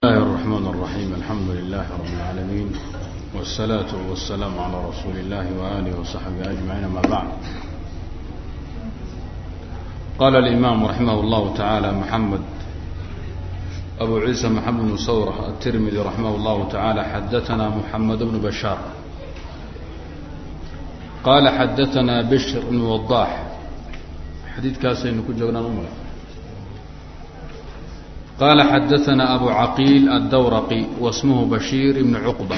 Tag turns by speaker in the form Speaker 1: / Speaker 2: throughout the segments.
Speaker 1: الله الرحمن الرحيم الحمد لله رب العالمين والصلاة والسلام على رسول الله وآله وصحبه أجمعين ما بعد قال الإمام رحمه الله تعالى محمد أبو عيسى محمد بن صورة الترمذي رحمه الله تعالى حدثنا محمد بن بشار قال حدثنا بشر بن وضاح xadiidkaasaynu ku joognaan u qala xadaanaa abu caqiil addawraqi wasmuhu bashiir ibnu cuqba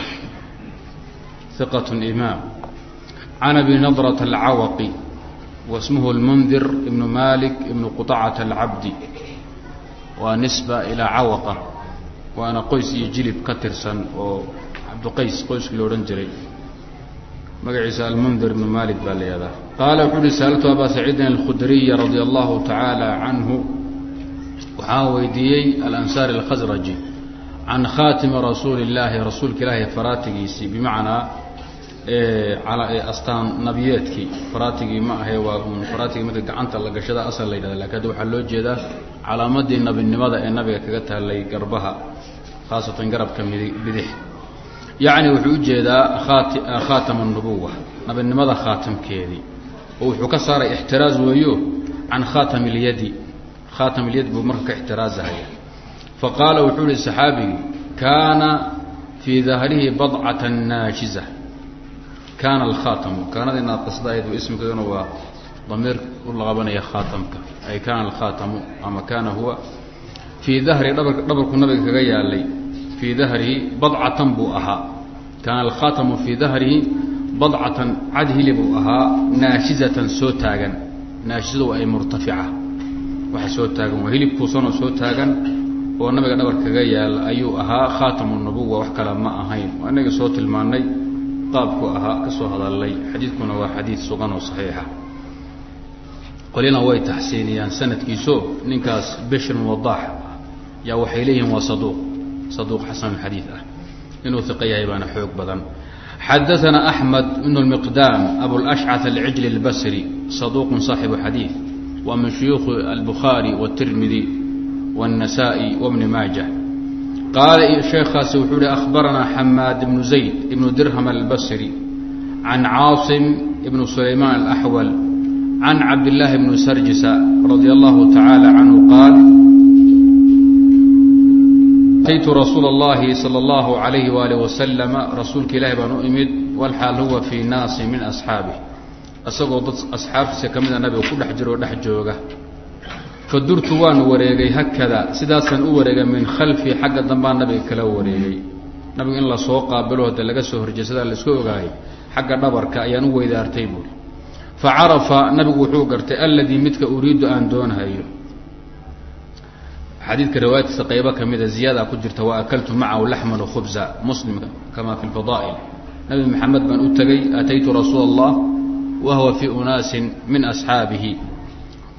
Speaker 1: iqat imaam can abi nadrata alcawaqi wasmuhu اlmundir ibnu malik ibnu quطacata alcabdi waa nisba ilaa cawaqa waana qoys iyo jilib ka tirsan oo cabduqays qoyskii lo odhan jiray magaciisa almundir ibnu malik baa la yihahdaa qaala wuxu uhi saaltu abaa saciidin alkhudriya radia allahu tacaala canhu waxaan weydiiyey alansaari alkhasraji can khaatimi rasuuli illaahi rasuulka ilaahi faraatigiisii bimacnaa astaan nabiyeedkii. Faraatigii ma ahe waa faraatigii marka gacanta la gashada asal la yidhahda laakiin hadda waxaa loo jeedaa calaamadii nabinimada ee nabiga kaga taallay garbaha khaasatan garabka bidix. Yacni wuxuu u jeedaa khaatam nubuwa nabinimada khaatamkeedii. Oo wuxuu ka saaray ixtiraaz weeyo can khaatam ilyadi khaatam ilyad buu marka ka ixtiraazahaya fa qaala wuxuu ihi saxaabigii kaana fii dahrihi badcata naashiza. Kaana alkhaatamu kaanada inaad qasdahayd ismkeeduna waa damiir u laqabanaya khaatamka. Ay kaana alkhaatamu ama kaana huwa fii dahri dhabar dhabarku nabiga kaga yaalay. Fii dahrihi badcatan buu ahaa. Kaana alkhaatamu fii dahrihi badcatan cad hili buu ahaa naashizatan soo taagan. Naashizadu ay murtafica waxa soo taagan waa hilib kuusanoo soo taagan oo nabiga dhabar kaga yaalla ayuu ahaa khaatamu nubuwa wax kale ma ahayn. Waa inagii soo tilmaannay qaabku ahaa ka soo hadallay. Xadiidkuna waa xadiid sugan oo saxiixa. Qolina way taxsiiniyaan sanadkiiso ninkaas bishir muwadaax yaa waxay leeyihiin waa saduuq saduuq xasanulxadiid ah. Inuu iqa yahay baana xoog badan. Xadaana axmed ibnu lmiqdaam abulashcad alcijli albasri saduuqun saaxibu xadiid waa min shuyuukhi الbukhaarي والtirmidi والنasaaئي وبni maaja qaala sheekaasi wuxuu hi أkhbaranaa xamaad ibnu zayd ibnu dirham albasri can caaصim ibn sulaymaan الأxwal can cabdالlahi bni sarjisa radي اllahu taعaalى canhu qaal ataytu rasuula اllahi salى اllahu عalayhi waalih wasalama rasuulka ilaahi baan u imid walxaal huwa fii naasi min asxaabih isagoo dad asxaabtiisa ka mida nabiga ku dhex jiroo dhex jooga. Fadurtu waan wareegay hakada sidaasaan u wareegay min khalfii xagga dambaan nabiga kala wareegay. Nabiga in la soo qaabilo hade laga soo horjeesadaa la isku ogaayay xagga dhabarka ayaan u weydaartay buuri fa carafa nabigu wuxuu gartay alladii midka uriidu aan doonhayo xadiidka riwaayadkiisa qaybo ka mida ziyaada ku jirta wa akaltu macahu laxman khubza muslimka kama fi lfadaa'il nabi maxamed baan u tegey ataytu rasuula allah wa huwa fii unaasin min asxaabihi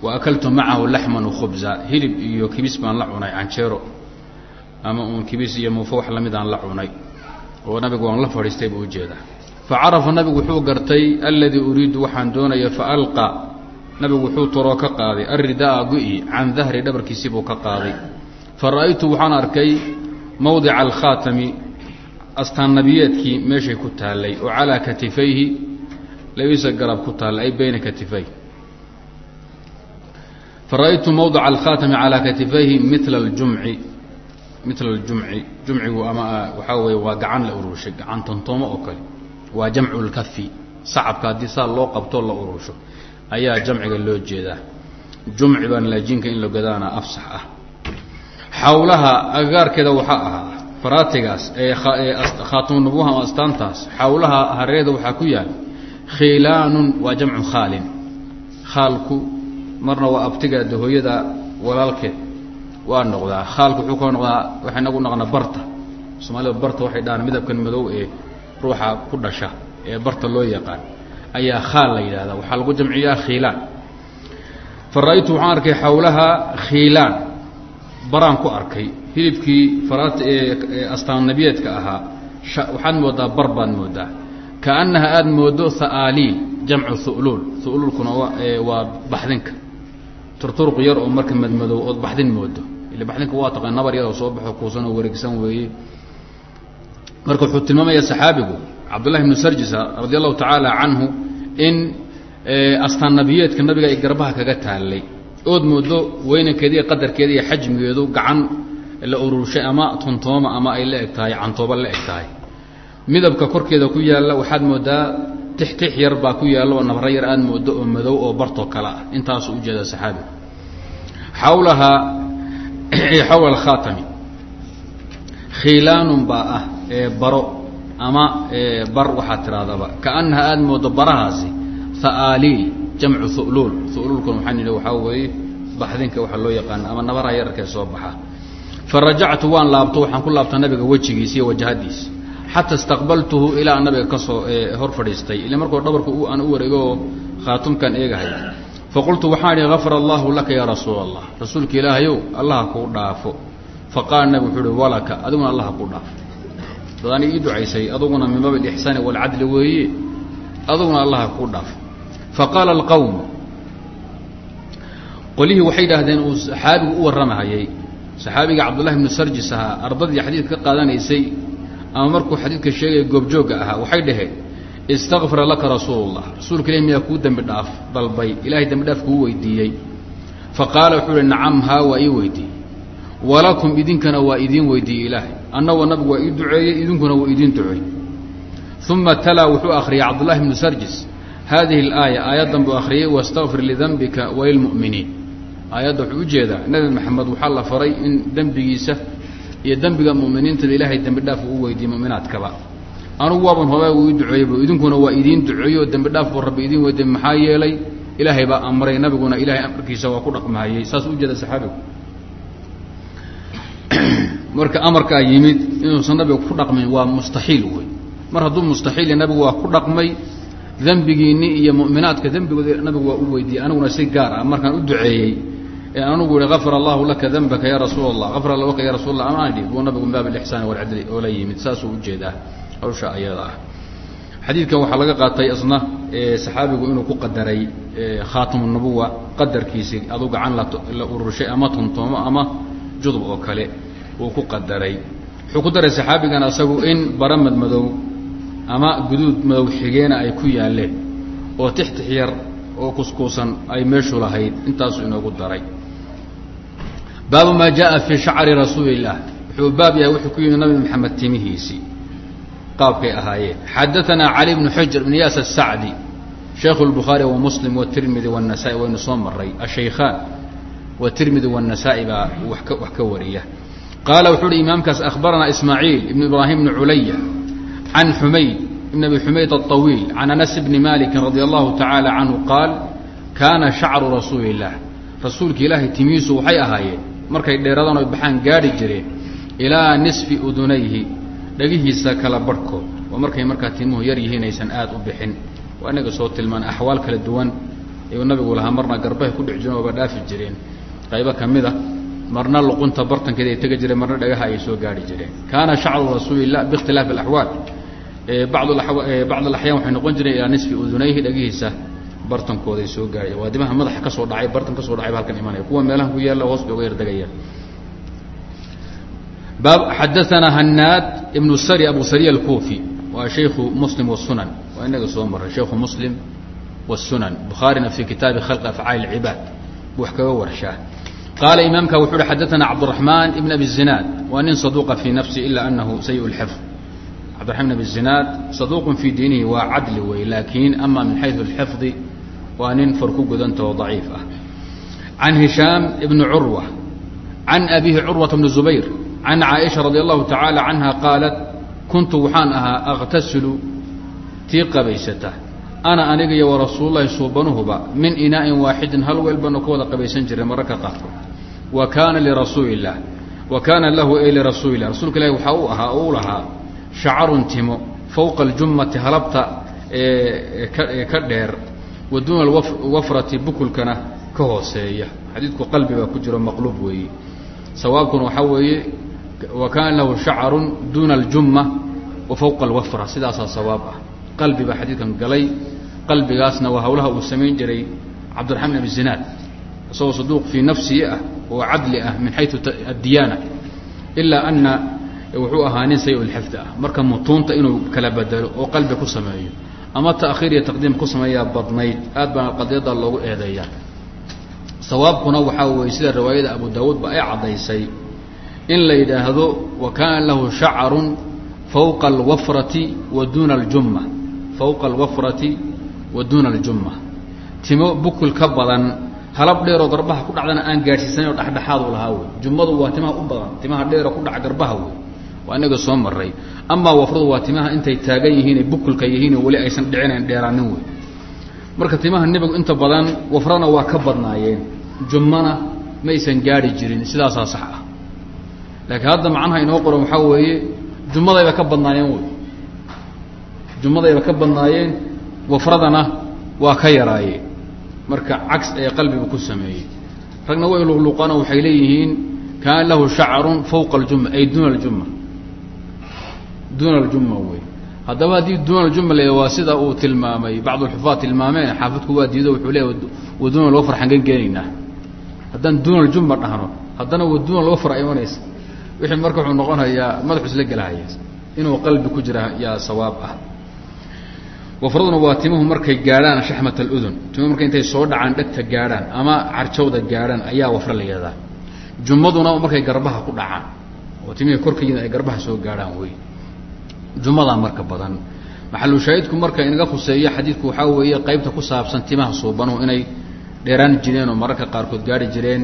Speaker 1: wa akaltu macahu laxman khubza hilib iyo kibis baan la cunay canjeero. ama uun kibis iyo muufo wax la mid aan la cunay. oo nabigu waan la fadhiistay buu u jeedaa fa carafa nabigu wuxuu gartay alladii uriidu waxaan doonaya faalqa nabigu wuxuu toroo ka qaaday alridaa gu-i can dahri dhabarkiisii buu ka qaaday fa ra'aytu waxaan arkay mawdica alkhaatami astaan nabiyeedkii meeshay ku taallay oo calaa katifayhi labiisa garab ku taallay ay bayna katifay. Fa ra'aytu mawdica alkhaatami calaa katifayhi mila aljumci mila aljumci. Jumcigu ama waxaa weeye waa gacan la ururshay gacan tantoomo oo kale. Waa jamcu lkafi sacabka haddii saa loo qabtoo la urusho ayaa jamciga loo jeedaa. Jumci baan laajinka in la godaana afsax ah. Xawlaha agagaarkeeda waxaa ahaa faraatigaas ee khaatimunubuha ama astaantaas xawlaha hareeda waxaa ku yaal khiilaanun waa jamcu khaalin. Khaalku marna waa abtigaada hooyada walaalkeed. Waa noqdaa khaalku wuxuu ka noqdaa waxay nagu noqnaa barta. Soomaalida barta waxay dhahaan midabkan madow ee ruuxa ku dhasha ee barta loo yaqaan. Ayaa khaal la yidhahdaa waxaa lagu jamciyaa khiilaan fa ra'aytu waxaan arkay xawlaha khiilaan baraan ku arkay hilibkii faraat ee astaan nabiyeedka ahaa waxaad moodaa bar baad moodaa kaannaha aada moodo ha'aaliil jamcu hu'luul hu'luulkuna waa baxdinka. Turturuq yar oo marka madmadow ood baxdin moodo. Ila baxdinka waa taqaan nabar yadoo soo baxo kuusan oo wareegsan weeye. Marka wuxuu tilmaamaya saxaabigu cabdullahi ibnu sarjisa radi allahu tacaala canhu in astaan nabiyeedka nabiga ay garbaha kaga taallay. Ood moodo weynankeeda iyo qadarkeeda iyo xajmigeedu gacan la ururshay ama tontooma ama ay la eg tahay cantooba la eg tahay midabka korkeeda ku yaalla waxaad moodaa tixtix yar baa ku yaalla oo nabra yar aad moodo oo madow oo bartoo kale ah. Intaasu ujeeda saxaabigu xawlahaa xawla alkhaatami khiilaanun baa ah ee baro ama bar waxaad tidhahdaba kaannaha aada moodo barahaasi ha'aaliil jamcu huluul huluulkuna waxaan nidhi waxaa weeye baxdinka waxaa loo yaqaana ama nabaraha yararkee soo baxa. Fa rajactu waan laabto waxaan ku laabta nabiga wejigiisa iyo wajahadiisa xata istaqbaltuhu ilaa nabiga ka hor fadhiistay ila markoo dhabarka aan u wareego oo khaatumkan eegahay faqultu waxaan idhi gafara allahu laka yaa rasuula allah rasuulka ilaahayow allaha kuu dhaafo faqaala nabig wuxuu uhi walaka adiguna allaha kuu dhaafo dadaani ii ducaysay aduguna min alixsaani waalcadli weeye aduguna allaha kuu dhaafo faqaala alqawm qolihii waxay idhaahdeen uu saxaabigu u warramahayay saxaabiga cabdullahi bnu sarjis ahaa ardadii xadiidka ka qaadanaysay ama markuu xadiidka sheegaya goobjoogga ahaa waxay dhaheen istakfara laka rasuulullah. Rasuulka ilahi miyaa kuu dembi dhaaf dalbay. Ilahay dembi dhaaf kuu weydiiyey. Fa qaala wuxuu uhi nacam haa waa ii weydiiyey. Walakum idinkana waa idiin weydiiyey ilaahay. Annagoo nabigu waa ii duceeyey idinkuna waa idiin duceey uma talaa wuxuu akhriyay cabdullahi bnu sarjis hadihi alaaya aayaddan buu akhriyey wastakfir lidanbika walilmu'miniin aayadda wuxuu u jeedaa nebi maxamed waxaa la faray in dembigiisa iyo dembiga mu'miniintaba ilaahay dembi dhaaf uu weydiiyey mu'minaadkaba. Anugu waaban hobaa uu duceeyey bu idinkuna waa idiin duceeyo dembi dhaaf buu rabbi idiin weydiiyey maxaa yeelay ilaahay baa amray nabiguna ilahay amarkiisa waa ku dhaqmahayey saas u jeeda saxaabigu. Marka amarkaa yimid inuusan nabiga ku dhaqmin waa mustaxiil wey mar hadduu mustaxiil nabigu waa ku dhaqmay dembigiinni iyo mu'minaadka dembigooda nabigu waa u weydiiyey aniguna si gaar ah markaan u duceeyey ee anugu ihi gafar allahu laka dembaka ya rasuul gafar allah laka ya rasul allah amaan idhi buu nabigu min baab alixsaani walcadli oo la yimid saasuu u jeedaa hawsha ayada ah. Xadiidkan waxaa laga qaatay isna saxaabigu inuu ku qadaray khaatimu nubuwa qadarkiisii adu gacan la ururshay ama tontoomo ama judub oo kale uu ku qadaray. Wuxuu ku daray saxaabigan asagu in bara madmadow ama guduud madow xigeena ay ku yaaleen oo tixtix yar oo kuskuusan ay meeshu lahayd intaasuu inoogu daray baabu maa jaءa fii shacri rasuuli اlah wuxuu baab yahay wuxuu ku yimid nabi maxamed timihiisii qaabkay ahaayeen xadaanaa cali bnu xujr bn yaas الsacdi shaykhu الbukhaari wamuslim wاtirmidi wالnasa'i waynu soo maray ashaykhaan watirmidi wالnasa'i baa wax ka wax ka wariya qaala wuxuu uhi imaamkaas akhbaranaa ismaaciil ibn ibraahim bni culaya can xumayd ibn abi xumayd aلطawiil can anas bni maliki radi allahu tacaala canhu qaal kaana shacru rasuuli اllah rasuulka ilaahay timihiisu waxay ahaayeen markay dheeradaan oy baxaan gaadhi jireen ilaa nisfi udunayhi dhagihiisa kala barhkood oo markay markaa timuhu yar yihiin aysan aad u bixin. Waa inaga soo tilmaan axwaal kala duwan ayuu nabigu lahaa marna garbahay ku dhex jireen ooba dhaafi jireen. Qaybo ka mid a marna luqunta bartankeeda ay tegi jireen marna dhagaha ay soo gaari jireen. Kaana shacru rasuulilah biikhtilaafi alaxwaal. Bacd bacd alaxyaan waxay noqon jireen ilaa nisfi udunayhi dhagihiisa bartankooda ay soo gaadhaya waa dimaha madaxa ka soo dhacay bartan ka soo dhacayba halkan imanaya kuwa meelaha ku yaalla hoos bay uga yardegayaan baab xadaanaa hanaad ibnu sari abu sariya alkuufi. Waa shayku muslim wsunan waa inaga soo maray. Shaykhu muslim wsunan bukhaarina fi kitaabi khalqi afcaali اcibaad wax kaga warshaa. Qaala imaamka wuxuu uhi xadaanaa cabdiraxmaan ibn abi zinaad. Waa nin saduuqa fii nafsi ilaa anahu sayu lxifd cabdiraman bn abi zinaad saduuq fii diinihi waa cadli wey laakiin ama min xayu اlxifdi waa nin far ku gudantao daciif ah. Can hishaam ibni curwa can abihi curwata bni zubayr can caaisha radi allahu tacaala canha qaalat kuntu waxaan ahaa akhtasilu tii qabaysata. Ana aniga iyo warasuululahi suubanuhuba min inaa'in waaxidin hal weel baanu ka wada qabaysan jiray mararka qaarkood wa kaana lirasuuli illah wa kaana lahu ay lirasuuli illah rasuulka ilahi waxaa u ahaa oo lahaa shacarun timo fowqa aljummati halabta ka dheer wa duuna alwafrati bukulkana ka hooseeya. Xadiidku qalbi baa ku jiro maqluub weeye. Sawaabkuna waxaa weeye wa kaana lahu shacarun duuna aljumma wa fowqa alwafra. Sidaasaa sawaab ah. Qalbi baa xadiidkan galay. Qalbigaasna waa hawlaha uu samayn jiray cabdiraxmaan abi zinaad. Isagoo saduuq fii nafsihi ah oo cadli ah min xayu addiyaana. Ilaa ana wuxuu ahaa nin say lxifdi ah. Marka mutuunta inuu kala bedelo oo qalbi ku sameeyo ama ta'khiir iyo taqdiim ku sameeyaa badnayd aad baa qadiyada loogu eedeeyaa. Sawaabkuna waxaa weeye sida riwaayada abu daawuudba ay caddaysay in la yidhaahdo wa kaana lahu shacarun fawqa alwafrati wa duuna aljumma. Fawqa alwafrati wa duuna aljumma. Timo bukul ka badan halab dheeroo garbaha ku dhacdana aan gaadhsiisanayn oo dhexdhexaadu lahaa wey jummadu waa timaha u badan timaha dheeroo ku dhaca garbaha wey waa inaga soo maray amaa wafradu waa timaha intay taagan yihiin ee bukulka yihiin weli aysan dhicinayn dheeraanin wey marka timaha nebigu inta badan wafrana waa ka badnaayeen. Jummana maysan gaadhi jirin sidaasaa sax ah. Laakiin hadda macnaha inoo qoran waxaa weeye jummadayba ka badnaayeen wey jummadayba ka badnaayeen wafradana waa ka yaraayeen. Marka cags ee qalbiga ku sameeyey. Ragna way luqluqaano waxay leeyihiin kaana lahu shacarun fawqa aljumma ay duuna aljumma duuna aljumma wey haddaba haddii duuna aljumma waa sida uu tilmaamay bacdu alxufaad tilmaameen xaafidku waa diido wuxuu leeya wa duuna lwafr xangan geenaynaa haddaan duuna aljumma dhahno haddana wa duuna lwafr imanaysa wixii marka wuxuu noqonayaa madaxu isla gelahaya inuu qalbi ku jira yaa sawaab ah wafraduna waa timuhu markay gaadhaan shaxmat aludun timuhu markay intay soo dhacaan dhegta gaadhaan ama carjawda gaadhaan ayaa wafre la yihahdaa jummaduna markay garbaha ku dhacaan oo timihii korka yimid ay garbaha soo gaadhaan wey jummadaa marka badan. Maxalu shaahidku marka inaga khuseeyo xadiidku waxaa weeye qaybta ku saabsan timaha suubanuhu inay dheeraan jireen oo mararka qaarkood gaari jireen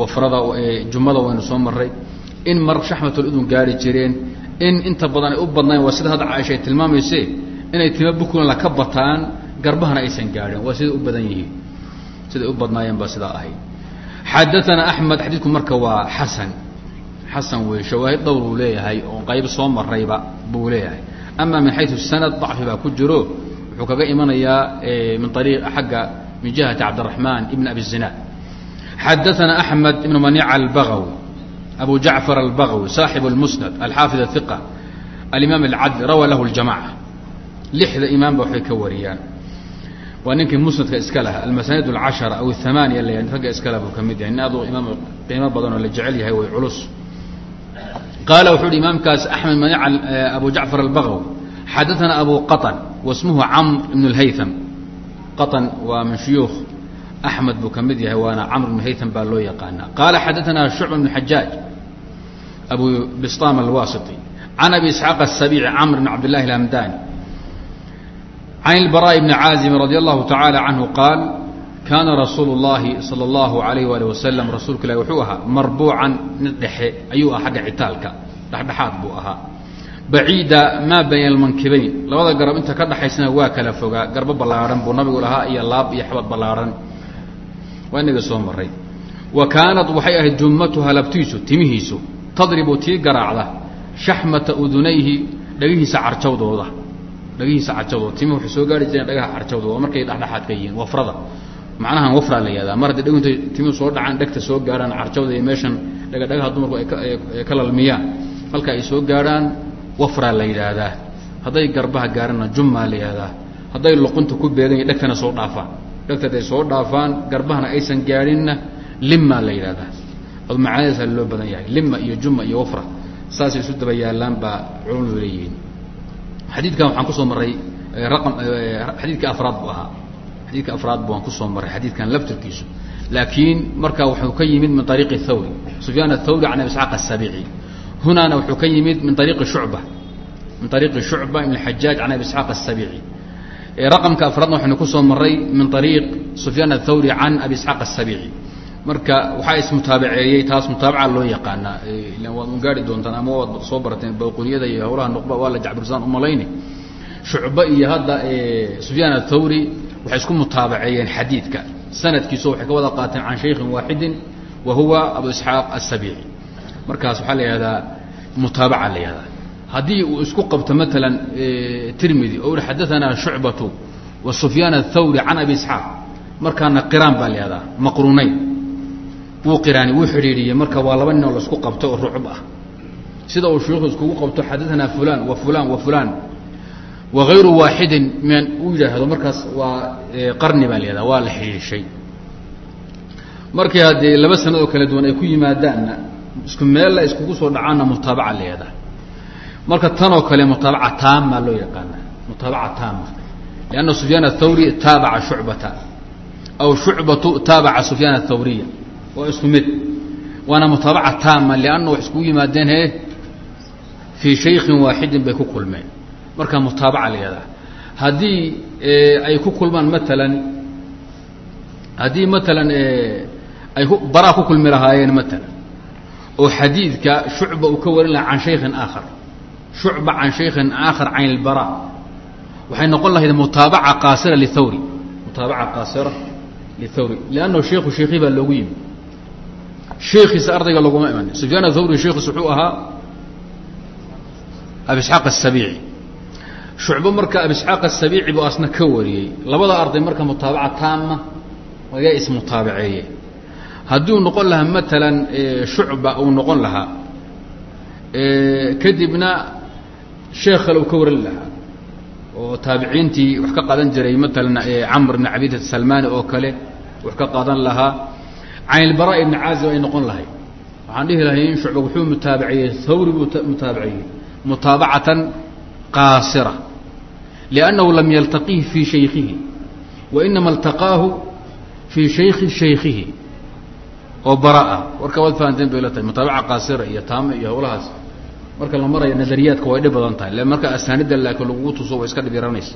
Speaker 1: wafrada jummada waynu soo maray in mar shaxmatuludun gaari jireen in inta badan ay u badnayn waa sida hadda caaisha ay tilmaamayse inay tima bukulan ka bataan garbahana aysan gaadhin. Waa siday u badan yihiin siday u badnaayeen baa sidaa ahayd xadaana axmed xadiidku marka waa xasan xasan wey shawaahid dhowr uu leeyahay oo qayb soo marayba buu leeyahay. Ama min xayu sanad dacfi baa ku jiro wuxuu kaga imanayaa min ariiq xagga min jihati cabdiraxmaan ibn abi zinaad xadaana axmed ibn manica albagawi abu jacfar albagawi saaxib اlmusnad alxaafid ahiqa alimaam alcadl rawaa lahu ljamaca lixda imaamba waxay ka wariyaan. Waa ninkii musnadka iska laha almasanid alcashara aw amaaniya la ragga iska lah buu ka mid yahay. Nin aduu imaam qiimo badan oo la jecel yahay way culus qaala wuxuu uhi imaamkaas axmed manic abu jacfar albagawi xadaana abu qaطn wasmuhu camr ibn اlhaytham qaطn waa min shuyuukh axmed buu ka mid yahay waana camr ibn haytham baa loo yaqaanaa qaala xadaana shucba bn xajaaj abu bistam alwasiti can abi isxaaq asabici camr bn cabd llahi اlamdani can اlbaraaء bni caazimi radi allahu taعalى canhu qaal kaana rasuulu اllahi salى اllahu alayh wali wasalam rasuulka ilahi wuxuu ahaa marbuucan mid dhexe ayuu ah xagga citaalka dhexdhexaad buu ahaa baciida maa bayna almankibayn labada garab inta ka dhaxaysana waa kala fogaa garbo ballaarhan buu nabigu lahaa iyo laab iyo xabad ballaarhan waa inaga soo maray wa kaanat waxay ahayd jummatuha labtiisu timihiisu tadribu tii garaacda shaxmata udunayhi dhagihiisa carjawdooda dhagihiisa carjawdooda timihi waxay soo gaari jireen dhagaha carjawdooda markay dhexdhexaad ka yihiin wafrada macnahan wafraa la yihahdaa mar hadday dhegu intay timihu soo dhacaan dhegta soo gaarhaan carjawda iyo meeshan dhagadhagaha dumarku ay ka lalmiyaan halka ay soo gaadhaan wafraa la yidhaahdaa hadday garbaha gaarana jummaa la yihahdaa hadday luqunta ku beegan yahi dhegtana soo dhaafaan dhegta hadday soo dhaafaan garbahana aysan gaadhinna limmaa la yidhahdaa. Adu macaanadaasa loo badan yahay. Lima iyo juma iyo wafra. Saasay isu daba yaallaan baa culumadu leeyihiin xadiidkan waxaan ku soo marray raqam xadiidka afraad buu ahaa xadiidka afraad bu aan ku soo marray xadiidkan laftirkiisu. Laakiin marka wuxuu ka yimid min ariiqi thawri sufyaan athawri can abi isxaaq asabici hunaana wuxuu ka yimid min ariiqi shucba min ariiqi shucba ibn xajaaj can abi isxaaq asabici raqamka afraadna waxaynu ku soo maray min ariiq sufyaan athawri can abi isxaaq asabici marka waxaa ismutaabaceeyey taas mutaabaca loo yaqaanaa. Ilan waad un gaari doontaan ama waad soo barateen bawquniyada iyo hawlaha nuqba waa la jacbirsaan umalayni shucba iyo hadda sufyaan athawri waxay isku mutaabaceeyeen xadiidka. Sanadkiisu waxay ka wada qaateen can shaykhin waaxidin wa huwa abu isxaaq asabici markaas waxaa la yihahdaa mutaabaca la yihahdaa haddii uu isku qabto maalan tirmidi oo uhi xadaanaa shucbatu wa sufyaan athawri can abi isxaaq. Markaana qiraan baa la yihahdaa maqruunayn wuu qiraani wuu xidhiidhiyey marka waa laba nin oo la isku qabto oo rucub ah. Sida uu shuyuuku iskugu qabto xadaanaa fulan wa fulan wa fulan wagayru waaxidin min uu yidhaahdo markaas waa qarni baa la yihahda waa la xidhiidhishay markii haddii laba sanad oo kala duwan ay ku yimaadaanna isku meella iskugu soo dhacaanna mutaabaca leedahay marka tanoo kale mutaabaca taama loo yaqaana mutaabaca taama lianna sufyaan athawri taabaca shucbata aw shucbatu taabaca sufyaan athawriya waa isku mid. Waana mutaabaca taama lianna wax iskugu yimaadeen he fii shaykin waaxidin bay ku kulmeen marka mutaabaca leedahay haddii ay ku kulmaan maalan haddii maalan ay baraa ku kulmi lahaayeen maalan oo xadiidka shucba uu ka warin lahaa can shaykin aakhar shucba can shaykin aakhar can ilbara waxay noqon lahayd mutaabaca qaasira lithawri. Mutaabaca qaasira lithawri. Liannahu sheiku sheekhi baa loogu yimi. Sheikiisa ardayga loguma iman sufyaan athawri sheikiis wuxuu ahaa abisxaaq asabiici shucbo marka abisxaaq asabiici buu asna ka wariyey. Labada arday marka mutaabaca taama ayaa ismutaabaceeye hadduu noqon lahaa maalan shucba uu noqon lahaa kadibna sheekh kale uu ka waran lahaa. Oo taabiciintii wax ka qaadan jiray maalan camr ibn cabid salmani oo kale wax ka qaadan lahaa. Caynilbara ibni caazib ay noqon lahay waxaan dhihi lahay in shucba wuxuu mutaabaceeyey hawri buu mutaabaceeyey. Mutaabacatan qaasira liannahu lam yaltaqihi fii shaykihi wa inama iltaqaahu fii shayki shaykihi oo bara ah warka waad fahanteen bay la tahay mutaabaca qaasira iyo taame iyo hawlahaas marka la marayo nadariyaadka way dhib badan tahay marka asaanida laakiin lagugu tuso way iska dhib yaranaysa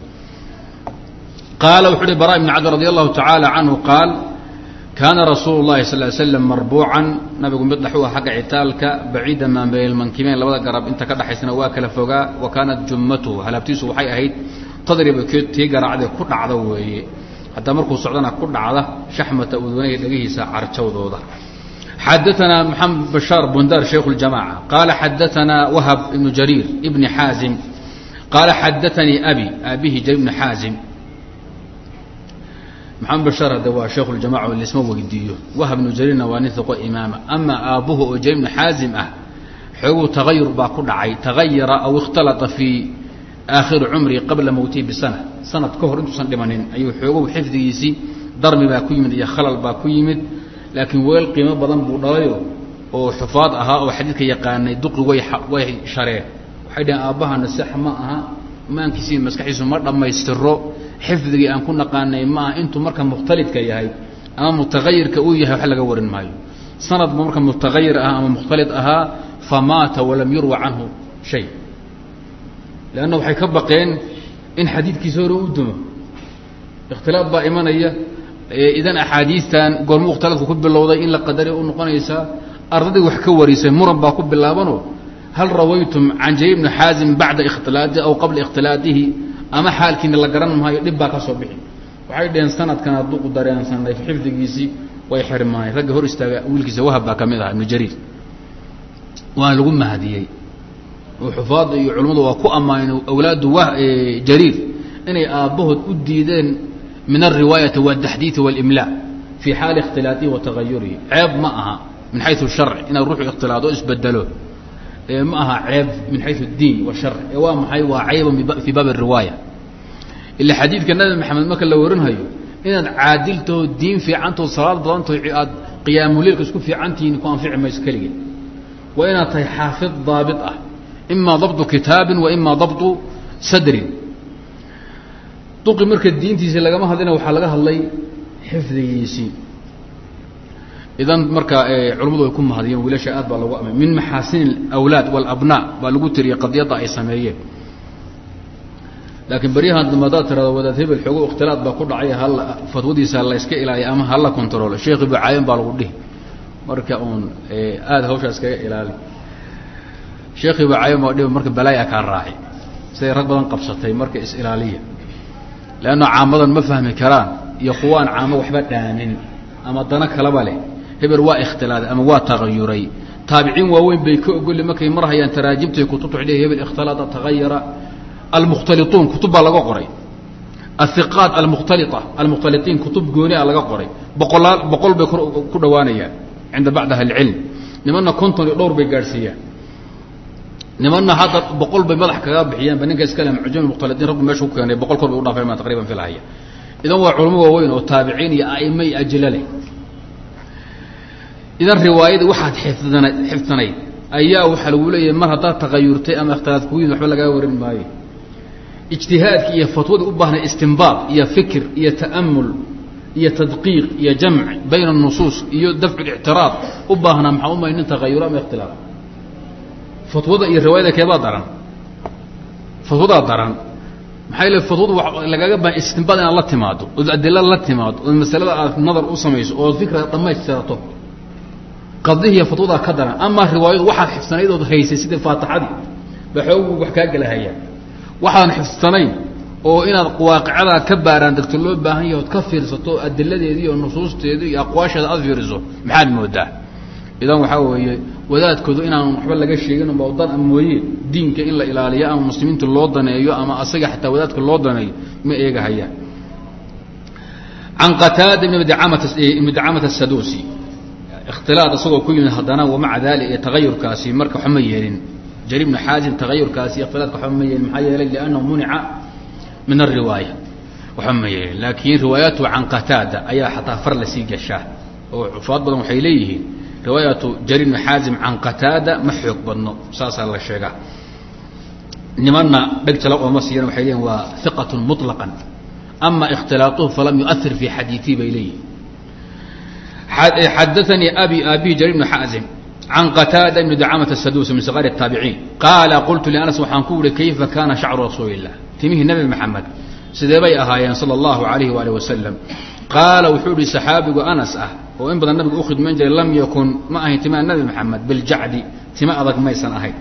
Speaker 1: qaala wuxuu uhi bara ibn cabd radi allahu tacaala canhu qaal kaana rasuulu llahi sal ly slam marbuucan. Nabigu mid dhaxu ah xagga citaalka baciida maa bayna almankimeyn labada garab inta ka dhexaysana waa kala fogaa. Wa kaanat jummatuhu halaabtiisu waxay ahayd tadriba tii garaacdee ku dhacda weeye. Hataa markuu socdana ku dhacda shaxmata udunayhi dhegihiisa carjawdooda xadaanaa maxamed bashaar bundar shaykh اljamaca qaala xadaanaa wahab ibnu jariir ibni xaazim qaala xadaanii abi jariir ibni xaazim maxamed bashaar hadde waa shaykh ljamaca oo laisma weydiiyo. Wahab ibnu jariirna waa nin hiqo imaama ama aabbuhu oo jariir ibni xaazim ah xooguu tagayur baa ku dhacay. Tagayara aw ikhtalata fii aakhiru cumrii qabla mowtihi bisana. Sanad ka hor intuusan dhimanin ayuu xoogow xifdigiisii darmi baa ku yimid iyo khalal baa ku yimid. Laakiin weel qiimo badan buu dhalayo oo xufaad ahaa oo xadiidka yaqaanay duqi way way shareen waxay dhaheen aabbahana sax ma aha maankiisi maskaxiisu ma dhammaystiro xifdigii aan ku naqaanay ma intuu marka mukhtalidka yahay ama mutagayirka uu yahay wax laga warin maayo. Sanad buu marka mutagayir ahaa ama mukhtalid ahaa famaata walam yurwa canhu shay. Leanna waxay ka baqeen in xadiidkiisa hore u dumo. Ikhtilaaf baa imanaya idan axaadiistan goormu ikhtilaafku ku bilowday in la qadari u noqonaysaa ardaday wax ka warisay muran baa ku bilaabano hal rawaytum can jariir bni xaazim bacda ikhtilaadihi aw qabla ikhtilaadihi ama xaalkiina la garan maayo dhib baa ka waxay dhaheen sanadkan hadduu dareensanay xifdigiisii way xirmaanay ragga hor istaaga wiilkiisa wahab ka mid aha ibnu jariir waana lagu mahadiyey oo iyo culimmadu waa ku ammaaneen awlaadu jariir inay aabbahood u diideen min alriwaayati wاtaxdiidi wاlimlaa fii xaali ikhtilaaihi wa ceeb ma aha min xayu sharci inaad ruuxu ikhtilaado isbedelo ma aha ceeb min xayu اdiin washarci ee waa maxay waa cayban fii baab الriwaaya ila xadiidka nabi maxamed marka la warinhayo inaad caadiltaho diin fiicantaho salaad badantaho aad qiyaamuleilka isku fiicantihiin ku anfici mayso keligee waa inaad tahay xaafid daabit ah ima dabطu kitaabin wa ima dabطu sadrin duqi marka diintiisii lagama hadlina waxaa laga hadlay xifdigiisii idan marka culimmadu ay ku mahadiyeen wiilasha aad baa lagu amay. Min maxaasin اawlaad wاlabnaa baa lagu tiriyey qadiyadda ay sameeyeen. Laakiin beryahan dambe hadaad tirado wadaad hebel xoogo ikhtilaad baa ku dhacay hal fatwadiisa layska ilaaliya ama hala controlo. Sheekh ibu caayan baa lagu dhihi. Marka uun aada hawshaas kaga ilaali. Sheekh ibu caayan baa dhiba marka balaaya kaa raaci siday rag badan qabsatay marka is-ilaaliya leanna caamadan ma fahmi karaan iyo kuwaan caamo waxba dhaamin ama dana kalaba leh hebel waa ikhtilaaday ama waa tagayuray taabiciin waaweyn bay ka ogoli markay mar hayaan taraajimtay kutubta wa hebel ikhtilada tagayara almukhtaliuun kutub baa laga qoray. Aiqaat almukhtalia almukhtaliiin kutub gooni a laga qoray. Boqolaal boqol bay ku dhawaanayaan cinda bacd ahli cilm nimanna konton iyo dhowr bay gaadhsiiyaan. Nimanna hadda boqol bay madax kaga bixiyaanba ninka iskale mucjam mukhtaliiin raggu meesha ku keenay boqol kor bay u dhaafay ma taqriban filahaya idan waa culamo waaweyn oo taabiciin iyo aimo iyo ajilo leh idan riwaayadii waxaad xifdana xifdanayd. Ayaa waxaa lagu leeyahay mar haddaad taqayurtay ama ikhtilaaf ku yimid waxba lagaa warin maayo. Ijtihaadkii iyo fatwadii u baahnay istinbaad iyo fikir iyo ta'amul iyo tadqiiq iyo jamc bayna nusuus iyo dafcu ictiraad u baahnaa maxaa umay nin taqayuro ama ikhtilaaf fatwada iyo riwaayada keebaa daran? Fatwadaa daran. Maxaa yeel fatwadu lagaaga baahan istinbaad inaad la timaado ood adila la timaado ood masalada aad nadar u samayso ood fikra dhammaystirato qadihiiyo fatwadaa ka daran. Amaa riwaayadu waxaad xifsanayd ood haysay sida faatixadii. Ba xoogu wax kaa gelahaya waxaadan xifsanayn oo inaad waaqicada ka baaraan degto loo baahan yahay ood ka fiirsato adiladeedii iyo nusuusteedii iyo aqwaasheeda aad fiiriso maxaad moodaa. Idan waxaa weeye wadaadkoodu inaan waxba laga sheegin ba dan mooye diinka in la ilaaliyo ama muslimiinta loo daneeyo ama asaga xataa wadaadka loo daneeyo ma eegahayaan. Can qataada ibn ibni dacamata asadusi ikhtilaad isagoo ku yimid haddana wamaca daalik ee tagayurkaasi marka xuma yeelin jari bnu xaazim tagayurkaasi ikhtilaadka xuma ma yeelin maxaa yeelay liannahu munica min ariwaaya waxba ma yeelin laakiin riwaayaatu can qataada ayaa xataa far la sii gashaa oo cufaad badan waxay leeyihiin riwaayatu jari bnu xaazim can qataada ma xoog badno saasaa la sheegaa nimanna dhegta la ooma siiyan waxay leeyihiin waa hiqatun muطlaqan ama ikhtilaaطuhu falam yuair fii xadiidihi bay leeyihiin xadaanii abi abi jarir bn xazim can qataada bni ducaamat asaduusi min saqaar الtaabiciin qaala qultu lianas waxaan ku wuri kayfa kaana shacru rasuuli illah timihii nabi maxamed sidee bay ahaayeen sala allahu alayhi waalih wasalam qaala wuxuu ihi saxaabigu anas ah oo in badan nabigu u khidmayn jiray lam yakun ma ahayn timaa nabi maxamed biljacdi tima adag maysan ahayn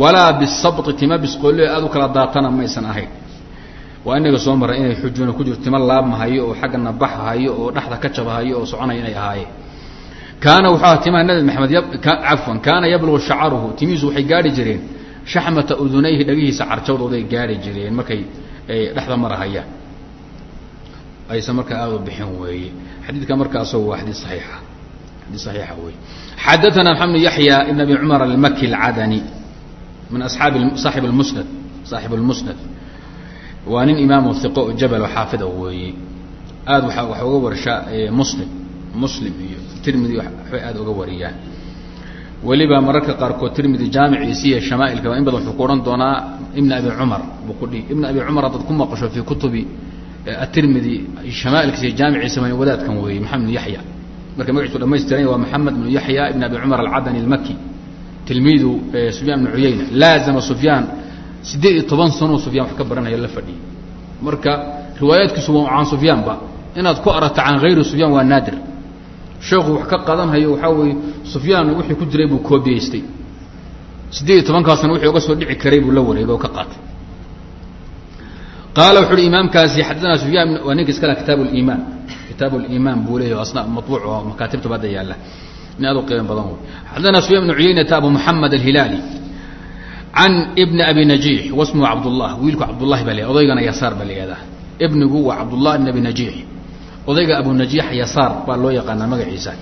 Speaker 1: walaa bisabti tima bisqoollee aad u kala daatana maysan ahayn waa inaga soo marray inay xujuuna ku jirto tima laabmahayo oo xaggana baxahayo oo dhexda ka jabahayo oo soconaya inay ahaayeen kaana wuxuu aha timaha nebi maxamed cafwan kaana yablugu shacaruhu. Timihiisu waxay gaari jireen. Shaxmata udunayhi dhagihiisa carjawdooday gaari jireen markay dhexda marahayaan aysan markaa aada u bixin weeye. Xadiidka markaasoo waa xadii aiixa xadii saxiixa wey xadaana maxamed yaxya ibn abi cumar almaki alcadani min asxaabi saaxib lmusnad saaxib lmusnad waa nin imaamu iqo oo xaafida weeye. Aad waa waxa uga warshaa muslim muslim iyo tirmidi waxbay aada uga wariyaan. Weliba mararka qaarkood tirmidi jaamiciisi iyo shamaailka in badan wuxuu ku odhan doonaa ibn abi cumar. Buu ku dhihi ibn abi cumar haddaad ku maqasho fii kutubi atirmidi shamaailkiisa jaamiciisa man wadaadkan weeye maxamed bnu yaxya marka magaciisu dhamaystiranya waa maxamed bnu yaxya ibn abi cumar alcadani almaki tilmiidu sufyaan bnu cuyayna laazama sufyaan siddeed iyo toban sanoo sufyaan wax ka baranayo la fadhiya marka riwaayaadkiisu waa can sufyaanba inaad ku aragto can hayri sufyaan waa naadir. Sheekhu wax ka qadanhayo waxaa weeye sufyaan wixii ku jiray buu koobiyeystay. Siddeed iyo tobankaasna wixii uga soo dhici karay buu la wareegay oo ka qaatay. Qaala wuxu uhi imaamkaasi xaddaana sufyaan waa ninka iskala kitaab liimaan kitaab liimaan buu leeyahy asna maطbuuc oo makaatibta badda yaalla. Nin aad u qiimo badan wey xaddaana sufyan bnu cuyaynata abu moxamed alhilaali can ibni abi najiix wasmuhu cabdullah wiilku cabdullahi baa la odaygana yasaar baa la yihahdaa ibnigu waa cabdullah ibn abi najiix odayga abu najiix yasaar baa loo yaqaanaa magaciisa.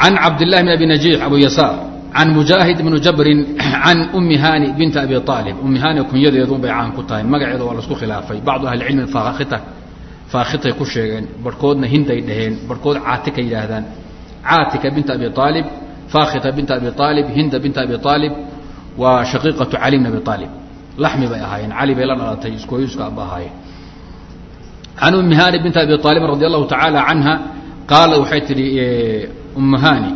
Speaker 1: can cabdillahi bn abi najiix abu yasaar can mujaahid ibnu jabrin can umi hani binta abi aalib umi hani kunyadeedu bay caan ku tahay. magaceeda waa la isku khilaafay. bacdu ahli cilmi faakita faakitay ku sheegeen. barhkoodna hinday dhaheen. barhkood caatika yidhaahdaan. caatika binta abi aalib faakita binta abi aalib hinda binta abi aalib waa shaqiiqatu cali bn abi aalib laxmi bay ahaayeen. Cali bay la dhalatay iskooyuska aba ahaayeen. Can umi hani binta abi aalibin radi allahu tacaala canha qaala waxay tidhi umu hani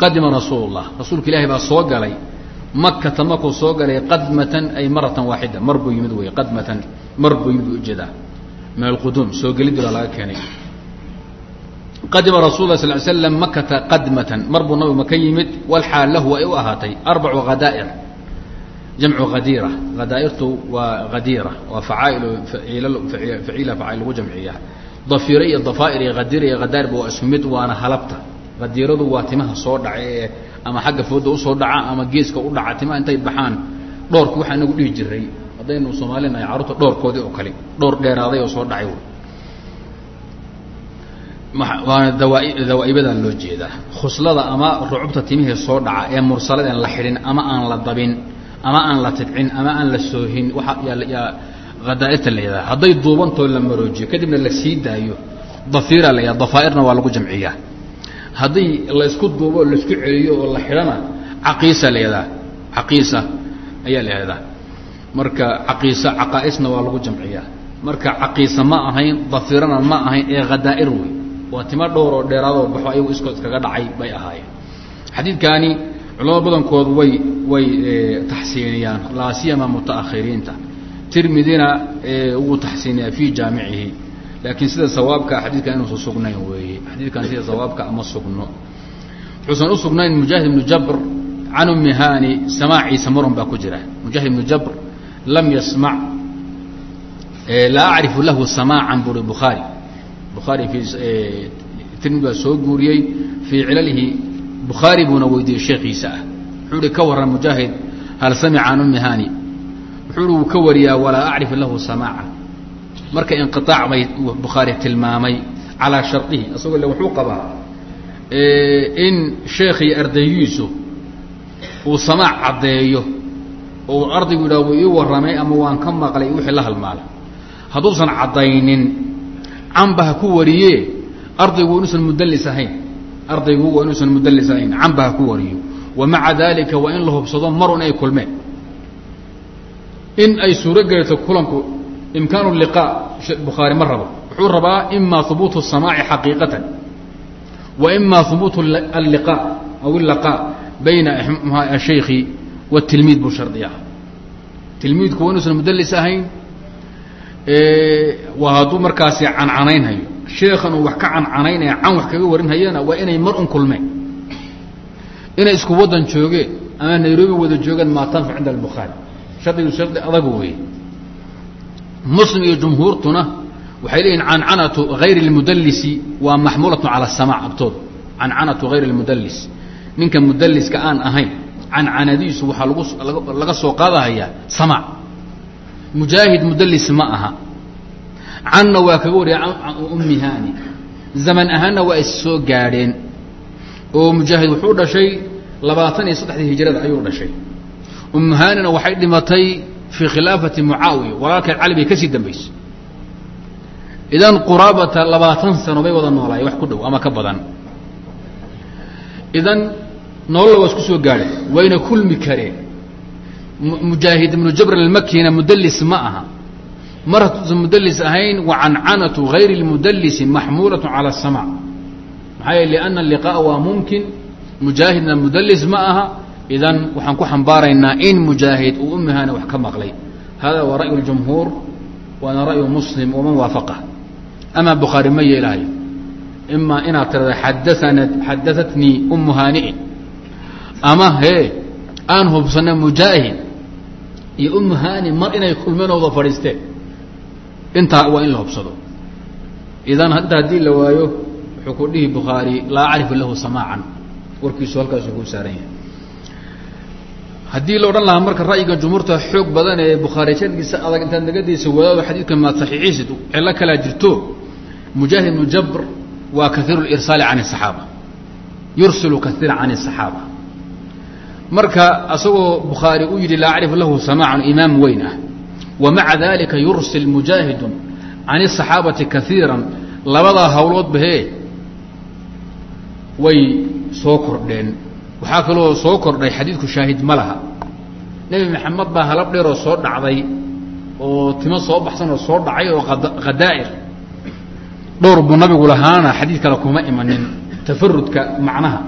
Speaker 1: qadima rasuul rasuulka ilaahi baa soo galay. Makata markuu soo galay qadmatan ay maratan waaxida. Mar buu yimid wey qadmatan. Mar buu yimid u jeedaa min alquduum soo gelidii baa laga keenay. Qadima rasul sal l slam makata qadmatan. Mar buu nabigu maka yimid walxaal lahu ay u ahaatay. Arbacu hadaa'ir jamcu hadiira hadaairtu waa hadiira waa facaail faciila facail lagu jamciya dafiire iyo dafaa'ir iyo hadiira iyo hadaa'irba waa isku mid waana halabta hadiiradu waa timaha soo dhaca ee ama xagga fooda u soo dhaca ama geeska u dhaca timaha intay baxaan dhoorku waxaa inagu dhihi jiray haddaynu soomaalinahay carruurta dhoorkoodii oo kale dhoor dheeraaday oo soo dhacay waana dawaa'ibadan loo jeedaa khuslada ama rucubta timihii soo dhaca ee mursaladeen la xidhin ama aan la dabin ama aan la tidcin ama aan la soohin hadaairta la yidhaha hadday duubantoo la maroojiyo kadibna la sii daayo dafiira la yidhaha dafaairna waa lagu jamciyaa. Haddii laysku duubo o la isku celiyo oo la xidhana caqiisa layadaa caqiisa ayaa la yahdaa marka caqiisa caqaa'isna waa lagu jamciyaa. Marka caqiisa ma ahayn dafirana ma ahayn ee khadaa'ir wey waa timo dhowr oo dheeraadoo baxo ayagu iskood iskaga dhacay bay ahaayeen. Xadiidkaani culamada badankood way way taxsiiniyaan laa siyama mutaakhiriinta. Tirmidina wuu taxsiiniyaa fii jaamicihi laakiin sida sawaabka xadiidkan inuusan sugnayn weeye xadiidkan sida sawaabka ama sugno. Wuxuusan u sugnayn mujaahid ibnu jabr can ummi hani samaaciisa marun baa ku jira. Mujaahid ibnu jabr lam yasmac laa acrifu lahu samaacan buri bukhaari. Bukhaari fi tirmid baa soo guuriyey. Fii cilalihi bukhaari buuna weydiiyey sheekiisa ah wuxuu uhi ka warran mujaahid hal samica can ummi wuxuu uhi wuu ka wariyaa walaa acrifu lahu samaaca. Marka inqiaac bay bukhaari tilmaamay calaa shardihi isagoo le wuxuu qabaa in sheekhiyo ardaygiisu uu samaac caddeeyo oo ardaygu yidhaha wuu ii warramay ama waan ka maqlay wixii la halmaala hadduusan caddaynin canba ha ku wariye ardaygu inuusan mudallis ahayn. Ardaygu waa inuusan mudallis ahayn canba ha ku wariyo wa maca daalika waa in la hubsado mar inay kulmeen. In ay suuro gelato kulanku imkaanu liqaa bukhaari ma rabo. Wuxuu rabaa ima hubuutu samaaci xaqiiqatan wa ima hubuutu alliqaa aw illaqaa bayna ashaykhi watilmiid buu shardiyaa. Tilmiidku waa inuusan mudallis ahayn waa hadduu markaasi cancanaynayo sheekhan uu wax ka cancanaynaya can wax kaga warin hayana waa inay mar un kulmeen inay isku waddan joogeen ama nairobi wada joogaan maa tanfac cinda albukhaari shardigu shardi adag weeye muslim iyo jumhuurtuna waxay leeyihin cancanatu hayr اlmudallisi waa maxmuulatu cala الsamac agtooda cancanatu hayr اlmudallis ninka mudalliska aan ahayn cancanadiisu waxaa lagu laga soo qaadahayaa samac mujaahid mudallis ma aha canna waa kaga wariya ummi hani zaman ahaanna waa is soo gaadheen oo mujaahid wuxuu dhashay labaatan iyo saddexdii hijrada ayuu dhashay ummu hanina waxay dhimatay fii khilaafati mucaawiya walaalkeed cali bay kasii dambaysay idan quraabata labaatan sano bay wada noolaayeen wax ku dhow ama ka badan idan nololla waa isku soo gaadheen wayna kulmi kareen mujaahid ibnu jabr almakina mudallis ma aha mar hadduusan mudallis ahayn wa cancanatu hayri اlmudallisi maxmuulatu cala الsamac maxaa yeele lianna alliqaa'a waa mumkin. Mujaahidna mudallis ma aha. Idan waxaan ku xambaaraynaa in mujaahid uu umihana wax ka maqlay. Hada waa ra'yu اljumhuur waana ra'yu muslim waman waafaqa. Ama bukhaari ma yeelahayo ima inaad tirada xadaana xadaatnii umu haani'in ama hee aan hubsana mujaahid iyo umu hani mar inay kulmenooda fadhiisteen intaa waa in la hubsado. Idan hadda haddii la waayo wuxuu ku dhihi bukhaari laa acrifu lahu samaacan. Warkiisu halkaasuu ku saaran yahay. Haddii la odhan lahaa marka ra'yiga jumhuurta xoog badan ee bukhaari sanadkiisa adag intaad nagadiisa wadaado xadiidka maad saxiixisid cillo kalaa jirto mujaahid ibnu jabr waa kaiiru lirsaali can saxaaba. Yursilu kaiira can saxaaba. Marka asagoo bukhaari u yidhi laa acrifu lahu samaacan imaam weyn ah. Wa dalika yursil mujaahidun can saxaabati kaiiran labadaa hawloodba hee way soo kordheen. Waxaa kaloo soo kordhay xadiidku shaahid ma laha. Nebi maxamed baa halab dheeroo soo dhacday oo timo soo baxsan oo soo dhacay oo khadaa'ir dhowr buu nabigu lahaana xadiid kale kuma imanin tafarudka macnaha.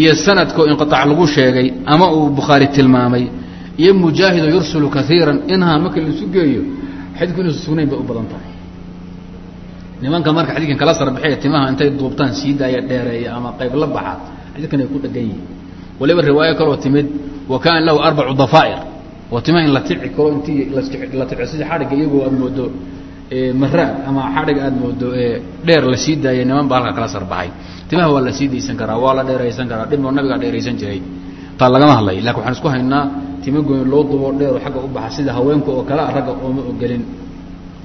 Speaker 1: Iyo sanadka oo inqiaac lagu sheegay ama uu bukhaari tilmaamay iyo mujaahido yursulu kaiiran inhaa marka laisu geeyo xadiidku inuusa sugnayn bay u badan tahay nimanka marka xadidkan kala sarbaxee timaha intay duubtaan sii daaya dheereeya ama qayb la baxaad xadiidkan ay ku dhegan yihiin. Waliba riwaayo kaloo timid wa kaana lahu arbacu dafaa'ir. Oo timaha in la tici karo intii la tico sida xadhigga iyagoo aad moodo maraag ama xadhig aad moodo dheer la sii daayay niman baa halka kala sarbaxay. Timaha waa la sii daysan karaa waa la dheeraysan karaa dhiboo nabigaa dheeraysan jiray. Taa lagama hadlay laakiin waxaan isku haynaa timo goyn loo dubo dheero agga u baxa sida haweenka oo kale ragga ooma ogelin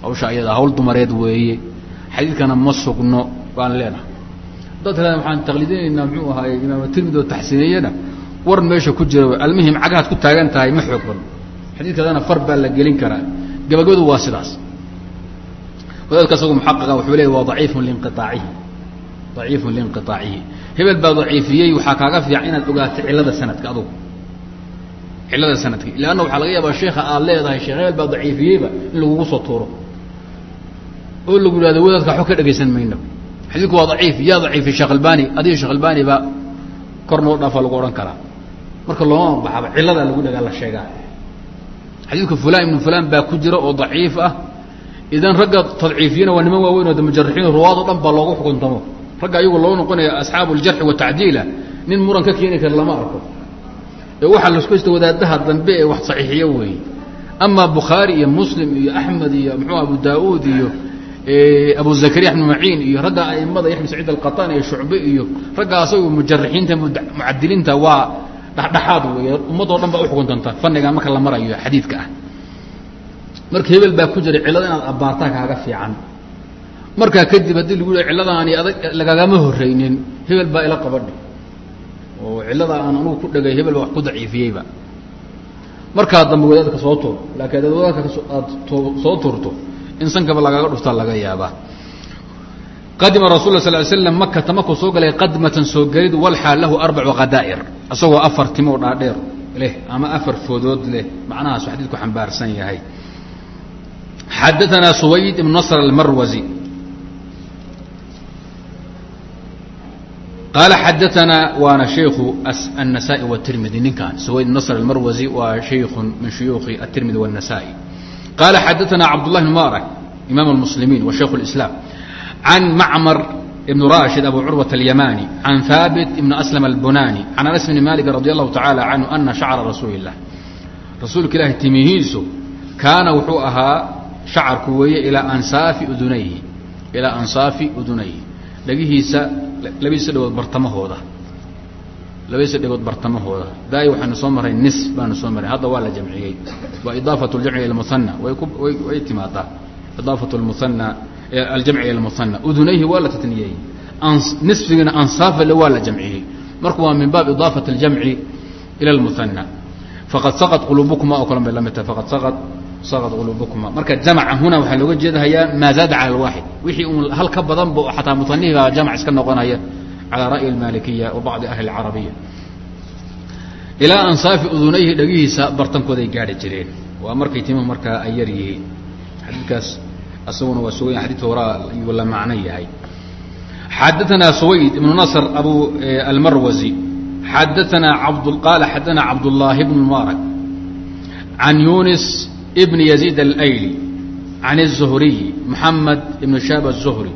Speaker 1: hawsha ayada hawl dumareed weeye xadiidkana ma sugno baan leenahay. Dad kale waxaan taqliidinaynaa muxuu ahaaye imaam tirmidi oo taxsiiniyana war meesha ku jira almuhim cagahaad ku taagan tahay ma xoog badno xadiidkaadana far baa la gelin karaa. Gabagabadu waa sidaas. Wadaadka isagu muxaqiqa wuxuu leeya waa daciifun liinqiaacihi daciifun liinqiaacihi hebel baa daciifiyey waxaa kaaga fiican inaad ogaato cilada sanadka adugu. Cilada sanadka. Leanna waxaa laga yaabaa sheeka aad leedahay sheekh hebel baa daciifiyeyba in lagugu soo tuuro oo lagu yihahdo wadaadka waxba ka dhegaysan mayno. Xadiidku waa daciif yaa daciifi sheekh adiga sheekh baa kor noo dhaafa lagu odhan karaa. Marka looma baxaba ciladaa lagu dhagaa la sheegaa. Xadiidka fulan ibnu fulan baa ku jira oo daciif ah. Idan ragga tadciifiyana waa niman waaweyn oo mujarixiin ruwaado dhan baa loogu xukuntamo ragga ayagu loo noqonaya asxaabu ljarxi watacdiila nin muran ka keeni kara lama arko. Ee waxaa lasku haysta wadaadaha dambe ee wax saxiixiyo weeye. Ama bukhaari iyo muslim iyo axmed iyo muxuu abu daauud iyo abu zakariya ibnu maciin iyo ragga aimada yaxmed saciid alqataan iyo shucbe iyo ragga asagu mujarixiinta mucadiliinta waa dhexdhexaad weeye. Ummadoo dhan baa uxukuntanta fannigan marka la marayo xadiidka ah. Marka hebel baa ku jira cillada inaad abbaartaa kaaga fiican. Markaa kadib haddii lagu yiha cilladaani adag lagagama horreynin hebel baa ila qabadhi. Oo cillada aan anugu ku dhegay hebel baa wax ku daciifiyeyba. Markaa dambe wadaadka soo tuur laakiin adaad wadaadka aad soo tuurto in sankaba lagaga dhuftaa laga yaabaa qadima rasul sal l slam makata markuu soo galay qadmatan soo gelid walxaal lahu arbacu khadaa'ir isagoo afar timooo dhaadheer leh ama afar foodood leh macnahaas xadiidku xambaarsan yahay xadaanaa suwayd ibn nasr almarwazi qaala xadaanaa waana sheiku النasaaءi wالtirmidi ninkan suwayd ibn nasr almarwazi waa sheiku min shuyuukhi الtirmidi والنasaaءi qaala xadaanaa cabdالlahi bn mubarak imaam اlmuslimiin wa shaykh اlislaam can macmar ibn rashid abu curwaة اlyamani can haabit ibn aslm albunani can anas bni malik radi allahu tacala canhu ana shacra rasuuli الlah rasuulka ilahi timihiisu kaana wuxuu ahaa shacarku weeye ilaa ansaafi udunayhi ilaa ansaafi udunayhi dhagihiisa labadiisa dhagood bartamahooda labadiisa dhagood bartamahooda daai waxaynu soo marray nis baanu soo marray hadda waa la jamciyey. Waa idaafat ljamci ila muhana way timaadaa. Idaafat lmuhana aljamci ila muhana udunayhi waa la tatniyey. Nisfigina ansaafale waa la jamciyey. Marka waa min baab idaafat اljamci ila lmuhana faqad saqad quluubukuma oo kalan bay la tahay. Faqad saqad saqad quluubukuma marka jamca huna waxaa looga jeedahayaa maa zaada cala alwaaxid wixii un hal ka badan bo xataa muanihi baa jamc iska noqonaya calaa ra'yi almalikiya wa bacdi ahli اlcarabiya ilaa ansaafi udunayhi dhagihiisa bartankooday gaari jireen waa markay timuhu markaa ay yar yihiin xadiidkaas asaguna waa sugan xadidka horaa ayuu la macno yahay xadaanaa suwayd ibnu nasr abu almarwazi xadaanaa abd qaala xadaanaa cabdullaahi bnu mubaarak can yunis bn yaziid alayli can الzuhriy moxamed ibn shaab الzuhri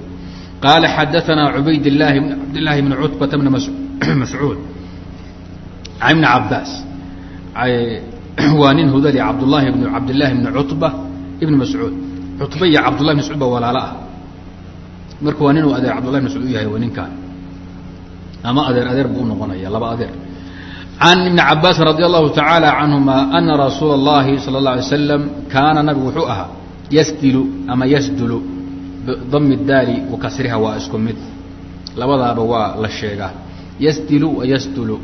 Speaker 1: qaala xadaanaa cubayd lahi cabdillaahi bni cutbata bni mascuud can ibni cabaas waa nin hudali cabdullahi bn cabdillaahi bni cutba ibni mascuud cutba iyo cabdullahi bn mascuud ba walaalo ah marka waa ninuu adeer cabdullahi bn mascuud u yahay waa ninkaan ama adeer adeer buu unoqonaya laba adeer can ibni cabaasin radi allahu tacaala canhuma ana rasuula اllahi salى اlه alay slam kaana nabigu wuxuu ahaa yasdilu ama yasdulu bidami daali wa kasriha waa isku mid. Labadaaba waa la sheegaa. Yasdilu yasdulu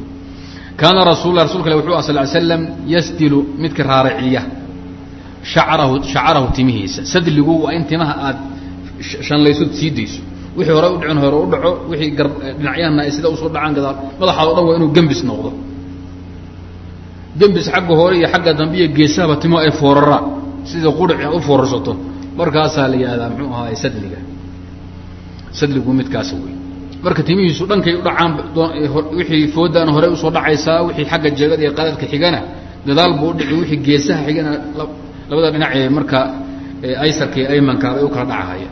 Speaker 1: kaana rasul rasulka ale wuxuu sal slam yasdilu midka raaraciya shacrahu shacarahu timihiisa. Sadligu waa in timaha aad shanlaysood sii dayso. Wixii hore u hore u dhaco wixii dhinacyahana ay sida u soo dhacaan gadaal. Madaxaado dhan waa inuu gembis noqdo. Gembis xagga hore iyo xagga dambe iyo geesahaba timo ay fooraraan sida qurci u foorarsato markaasaa la yihahdaa muxuu ahaay sadliga. Sadligu midkaas wey marka timihiisu dhankay u dhacaan wixii foodaan hore u soo dhacaysaa wixii xagga jeegada iyo qadadka xigana gadaal buu udhici wixii geesaha xigana labada dhinacee marka aysarka iyo aymankaaba ay u kala dhacahaya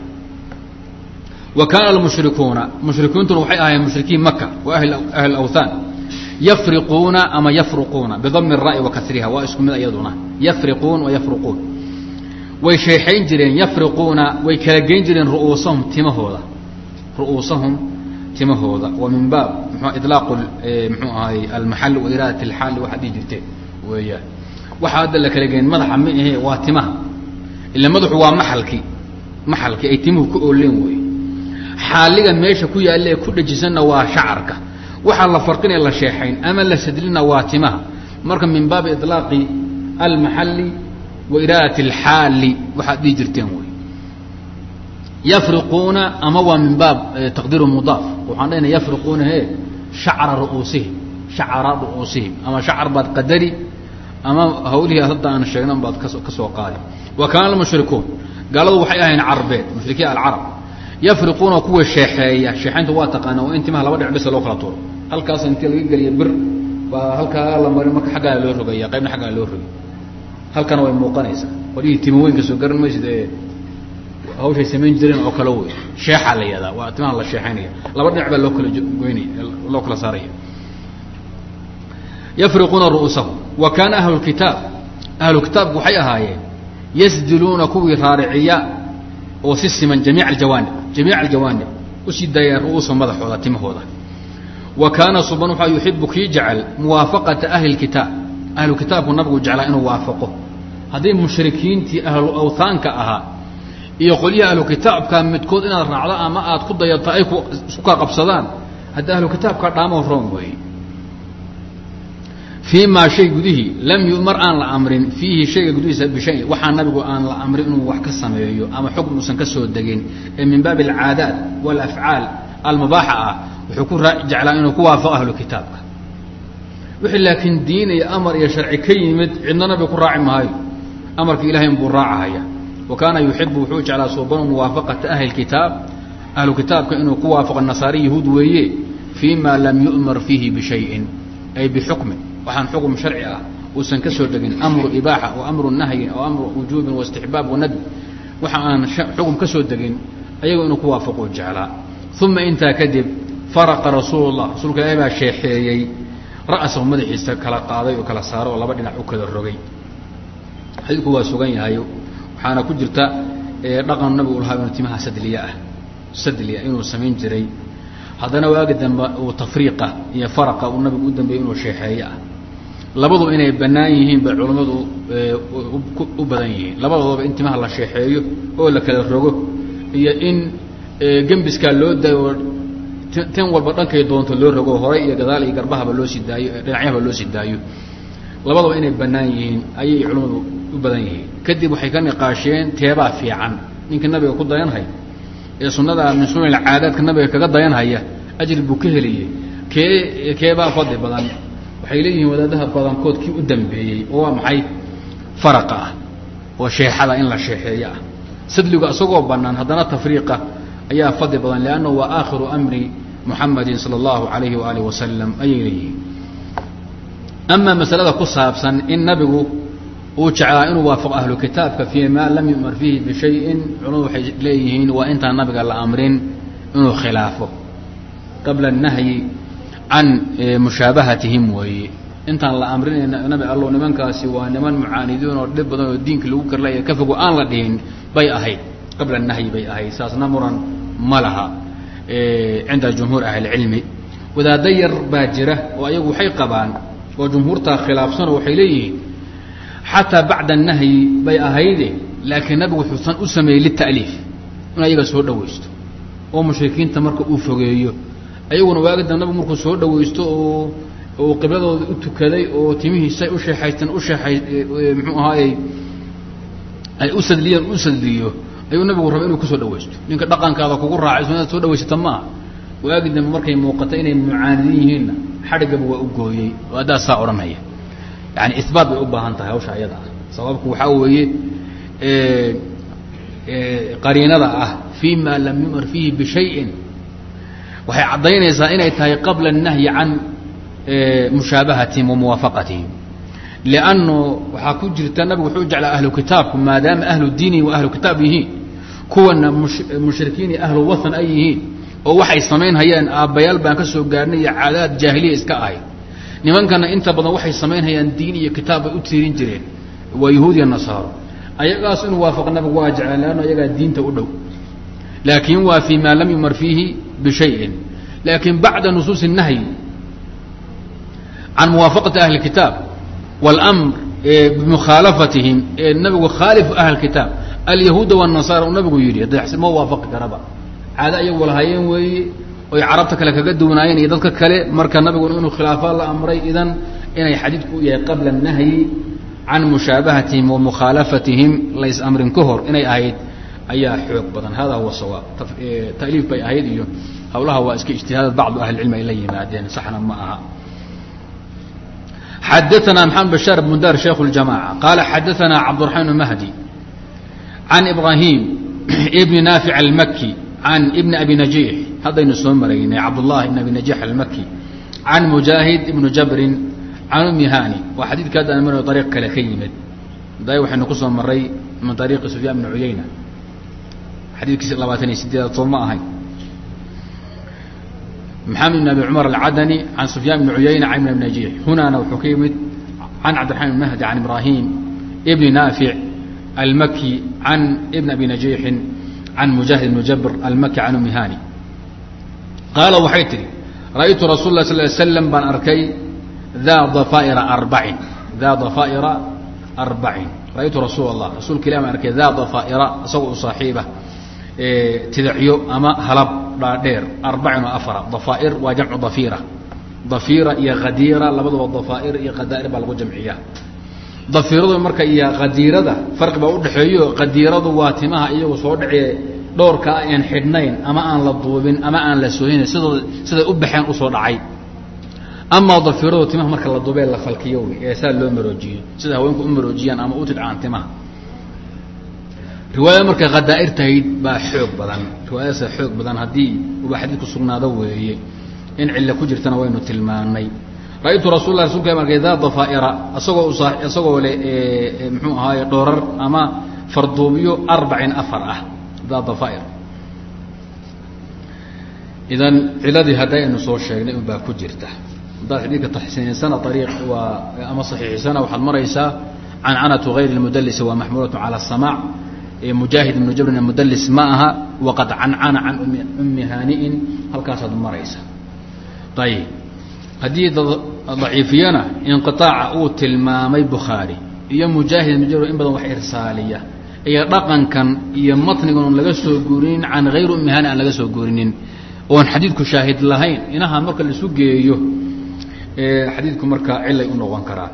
Speaker 1: wa kaana almushrikuuna mushrikiintuna waxay ahaayeen mushrikiin maka wa ahli awthan yafriquuna ama yafruquuna bidami الra'i wa kasriha waa isku mid iyaduna. Yafriquun wa yafruquun way sheexayn jireen yafriquuna way kala geyn jireen ru'uusahum timahooda. Ru'uusahum timahooda. Wa min baab mxu ilaaqu mxuu ahaay almaxal wa iraadat اlxaal waxaad dhihi jirteen weeyaan. Waxa hadda la kala geyn madaxa ma ahe waa timaha. Ila madaxu waa maxalkii maxalkii ay timuhu ku ooleen wey xaaliga meesha ku yaalla ee ku dhajisanna waa shacarka. Waxaa la farqinaya la sheexayn ama la sadlina waa timaha. Marka min baabi iطlaaqi almaxali wa iraadat اlxaali waxaad dhihi jirteen wey yafriquuna ama waa min baab taqdiiru mudaaf waxaan dhahayna yafriquuna he shacra ru'uusihim shacra ru'uusihim ama shacar baad qadari ama hawlihii hadda aan sheegnan baad ka soo qaadi wa kaana almushrikuun gaaladu waxay ahayn carbeed mushrikiin alcarab yafriquuna kuwa sheexeeya sheexaynta waa taqaana waa in timaha laba dhinac bisa loo kala tuuro halkaas intii laga geliya bir baa halkaa la mari marka xaggaa loo rogaya qaybna xaggaa loo rogay halkana way muuqanaysaa. Qolihii timoweynka soo garan maysid ee hawshay samayn jireen oo kale wey. Sheexaa la yihahdaa waa timaha la sheexaynaya laba dhinac baa loo kala goynaya loo kala saaraya. Yafriquuna ru'uusahum wa kaana ahlu kitaab ahlu kitaabku waxay ahaayeen yasdiluuna kuwii raariciya oo si siman jamiic aljawaanib jamiic aljawaanib u sii daaya ru'uusa madaxooda timahooda. Wa kaana suban waxaa yuxibu kii jecel muwaafaqata ahli kitaab. Ahlu kitaabku nabigu jeclaa inuu waafaqo haddii mushrikiintii ahlu awhaanka ahaa iyo qolyaha ahlu kitaabka midkood inaad raacdo ama aad ku dayato ay ku isku kaa qabsadaan hadda ahlu kitaabka dhaamo room weeye fii maa shay gudihii lam yumar aan la amrin fiihi shayga gudihiisa bishayin waxaa nabigu aan la amrin inuu wax ka sameeyo ama xukm uusan ka soo degin ee min baabi alcaadaat walafcaal almubaaxa ah wuxuu ku jeclaa inuu ku waafaqo ahlu kitaabka. Wixii laakiin diin iyo amar iyo sharci ka yimid cidna nabiga ku raaci maayo amarka ilahay inbuu raacahaya wa kaana yuxibu wuxuu jeclaa suubanu muwaafaqata ahli kitaab inuu ku waafaqo nasaari yahuud weeye fii lam yu'mar fiihi bishayin ay bixukmin waxaan xukm sharci ah uusan ka soo degin amru ibaaxa o amru nahyin o amru wujuubin waistixbaab wanadb waxa aan xukm ka soo degin ayago inuu ku waafaqo jeclaa uma intaa kadib faraqa rasuul rasuulka ilahi baa sheexeeyey ra'sahu madaxiisa kala qaaday oo kala saaro oo laba dhinac u kala rogay xadiidku waa sugan yahay waxaana ku jirta dhaqan nabigu lahaa inu timaha sadliya ah sadliya inuu samayn jiray. Haddana waagi dambe uu tafriiqa iyo faraqa uu nabigu u dambeeyey inuu sheexeeye ah labadu inay bannaan yihiin bay culammadu u badan yihiin. Labadoodaba in timaha la sheexeeyo oo la kala rogo iyo in gembiskaa loo daayo oo tan walba dhankay doonto loo rogo horay iyo gadaal iyo garbahaba loo sii daayo dhinacyahaba loo sii daayo. Labadaba inay bannaan yihiin ayay culammadu u badan yihiin kadib waxay ka niqaasheen teebaa fiican. Ninka nabiga ku dayanhay ee sunada min sunan caadaadka nabiga kaga dayanhaya ajri buu ka heliyey. Kee keebaa fadli badan. Waxay leeyihiin wadaadaha badankood kii u dambeeyey oo waa maxay? Faraqa ah oo sheexada in la sheexeeyo ah. Sadligu isagoo bannaan haddana tafriiqa ayaa fadli badan liannahu waa aakhiru amri muxamadin sala allahu alayhi waaalih wasalam ayay leeyihiin. Amaa masalada ku saabsan in nabigu uu jeclaa inuu waafaqo ahlu kitaabka fii ma lam yumar fiihi bishayin culamadu waxay leeyihiin waa intaan nabiga la amrin inuu khilaafo qabla الnahyi can mushaabahatihim weeye intaan la amrinayna nabi allow nimankaasi waa niman mucaanidiin oo dhib badan oo diinka lagu karlaya ka fogo aan la dhihin bay ahayd qabla الnahyi bay ahayd saasna muran ma laha cinda jumhuur ahli اlcilmi wadaaddo yar baa jira oo ayagu waxay qabaan oo jumhuurtaa khilaafsanoo waxay leeyihiin xataa bacda الnahyi bay ahayde laakiin nabigu wuxuusan u sameeyey lita'liif in ayaga soo dhawaysto oo mushrikiinta marka uu fogeeyo. Ayaguna waagida nabigu markuu soo dhawaysto oo uu qibladooda u tukaday oo timihiisay u sheexaysteen u sheeay muxuu ahaayey ay u sadliyeen u sadliyo ayuu nabigu raba inuu ku soo dhawaysto. Ninka dhaqankaada kugu raacay so inaad soo dhawaysata maaha waagi dambe markay muuqatay inay mucaanidin yihiinna xadhiggaba waa u gooyey oo addaa saa odhanaya yani ibaat bay u baahan tahay hawsha ayada ah. Sababku waxaa weeye qariinada ah fii lam yumar fiihi bishayin waxay caddaynaysaa inay tahay qabla الnahyi can mushaabahatihim wa muwaafaqatihim. Liannu waxaa ku jirta nabigu wuxuu jeclaa ahlu kitaabku maadaama ahlu diini wa ahlu kitaab yihiin kuwana mushrikiin iyo ahlu wathan ay yihiin oo waxay samaynhayaan aabbayaal baan ka soo gaarnay iyo caadaad jaahiliya iska ahayd nimankana inta badan waxay samaynhayaan diin iyo kitaab bay u tiirin jireen waa yahuud iyo nasaaro ayagaas inuu waafaqa nabigu waa jeclaa leanno ayagaa diinta u dhow laakin waa fii ma lam yumar fiihi bishayin laakin bacda nusuusi الnahyi can muwaafaqati ahli kitaab wاlmr bimukhaalafatihim ee nabigu khaalifu ahli kitaab alyahuuda wالnasaara uu nabigu yidhi hadda ma waafaqi karaba caado ayagu lahaayeen weeye oy carabta kale kaga duwanaayeen iyo dadka kale marka nabiguna inuu khilaafa la amray idan inay xadiidku yahay qabla nahyi can mushaabahatihim wa mukhaalafatihim lays amrin ka hor inay ahayd ayaa xoog badan. Hada huwa sawaab. Taliif bay ahayd iyo hawlaha waa iska ijtihaadad bacdu ahlicilmi ay la yimaadeen. Saxna ma aha. Xadaana maxamed bashaar bn daar sheikh اljamaca qaala xadaanaa cabdiraxmaan mhdi can ibrahim bni naafic almaki can ibni abi najix haddaynu soo maraynay cabdullahi ibn abi najix almaki can mujaahid ibnu jabrin can umi hani waa xadiidka hadda an marno ariiq kale ka yimid da waxaynu ku soo maray min ariiqi sufyaan bni cuyayna xadiidkiisi labaatan iyo sideedaad soo ma ahayn maxamed bn abi cumar alcadani can sufyaan bni cuyayna can ibn abi najix hunaana wuxuu ka yimid can cabdiraxman bn mahdi can ibrahim ibni naafic almaki can ibn abi najixin can mujaahid ibn jabr almaki can umi qaala waxay tihi ra'aytu rasul lah sal slam baan arkay daa dafaaira arbacin daa dafaaira arbacin ra'aytu rasuul allah rasuulka ilah baan arkay daa dafaaira isagoo u saaxiiba tidacyo ama halab dhaadheer arbacin oo afara dafaair waa jamcu dafiira dafiira iyo khadiira labaduba dafaair iyo khadaa'ir baa lagu jamciyaa dafiiradu marka iyo qadiirada farqi baa udhexeeyo qadiiradu waa timaha iyagu soo dhacee dhowrka aan xidhnayn ama aan la duubin ama aan la sidoo siday u baxeen u soo dhacay. Amaa dafiiradu timaha marka la duubee la falkiyo ee saa loo maroojiyo sida haweenku u maroojiyaan ama u tidcaan timaha. Riwaayada markay khadaa'ir baa xoog badan riwaayadaasa xoog badan haddii uba xadiidku sugnaado weeye in cille ku jirtana waynu tilmaanay ra-ytu rasul la rasulka markay daa dafaaira isagoo isagoo le mxuu ahaaye dhoorar ama farduubyo arbacin afar ah daa dafaair idan ciladii hadda aynu soo sheegnay un baa ku jirta haddaad xadiidka taxsiinisana ariiq waa ama saxiixisana waxaad maraysaa cancanatu gayri اlmudalisi waa maxmuulatu cala الsamaac mujaahid ibnu jabrin mudalis ma aha waqad cancana can umi haani'in halkaasaad maraysa ayib haddii daciifiyana inqiaaca uu tilmaamay bukhaari iyo mujaahid mujaro in badan wax irsaaliya iyo dhaqankan iyo matnigan oon laga soo guurinin can hayri umihani aan laga soo guurinin oon xadiidku shaahid lahayn inaha marka laisu geeyo xadiidku markaa cilay u noqon karaa.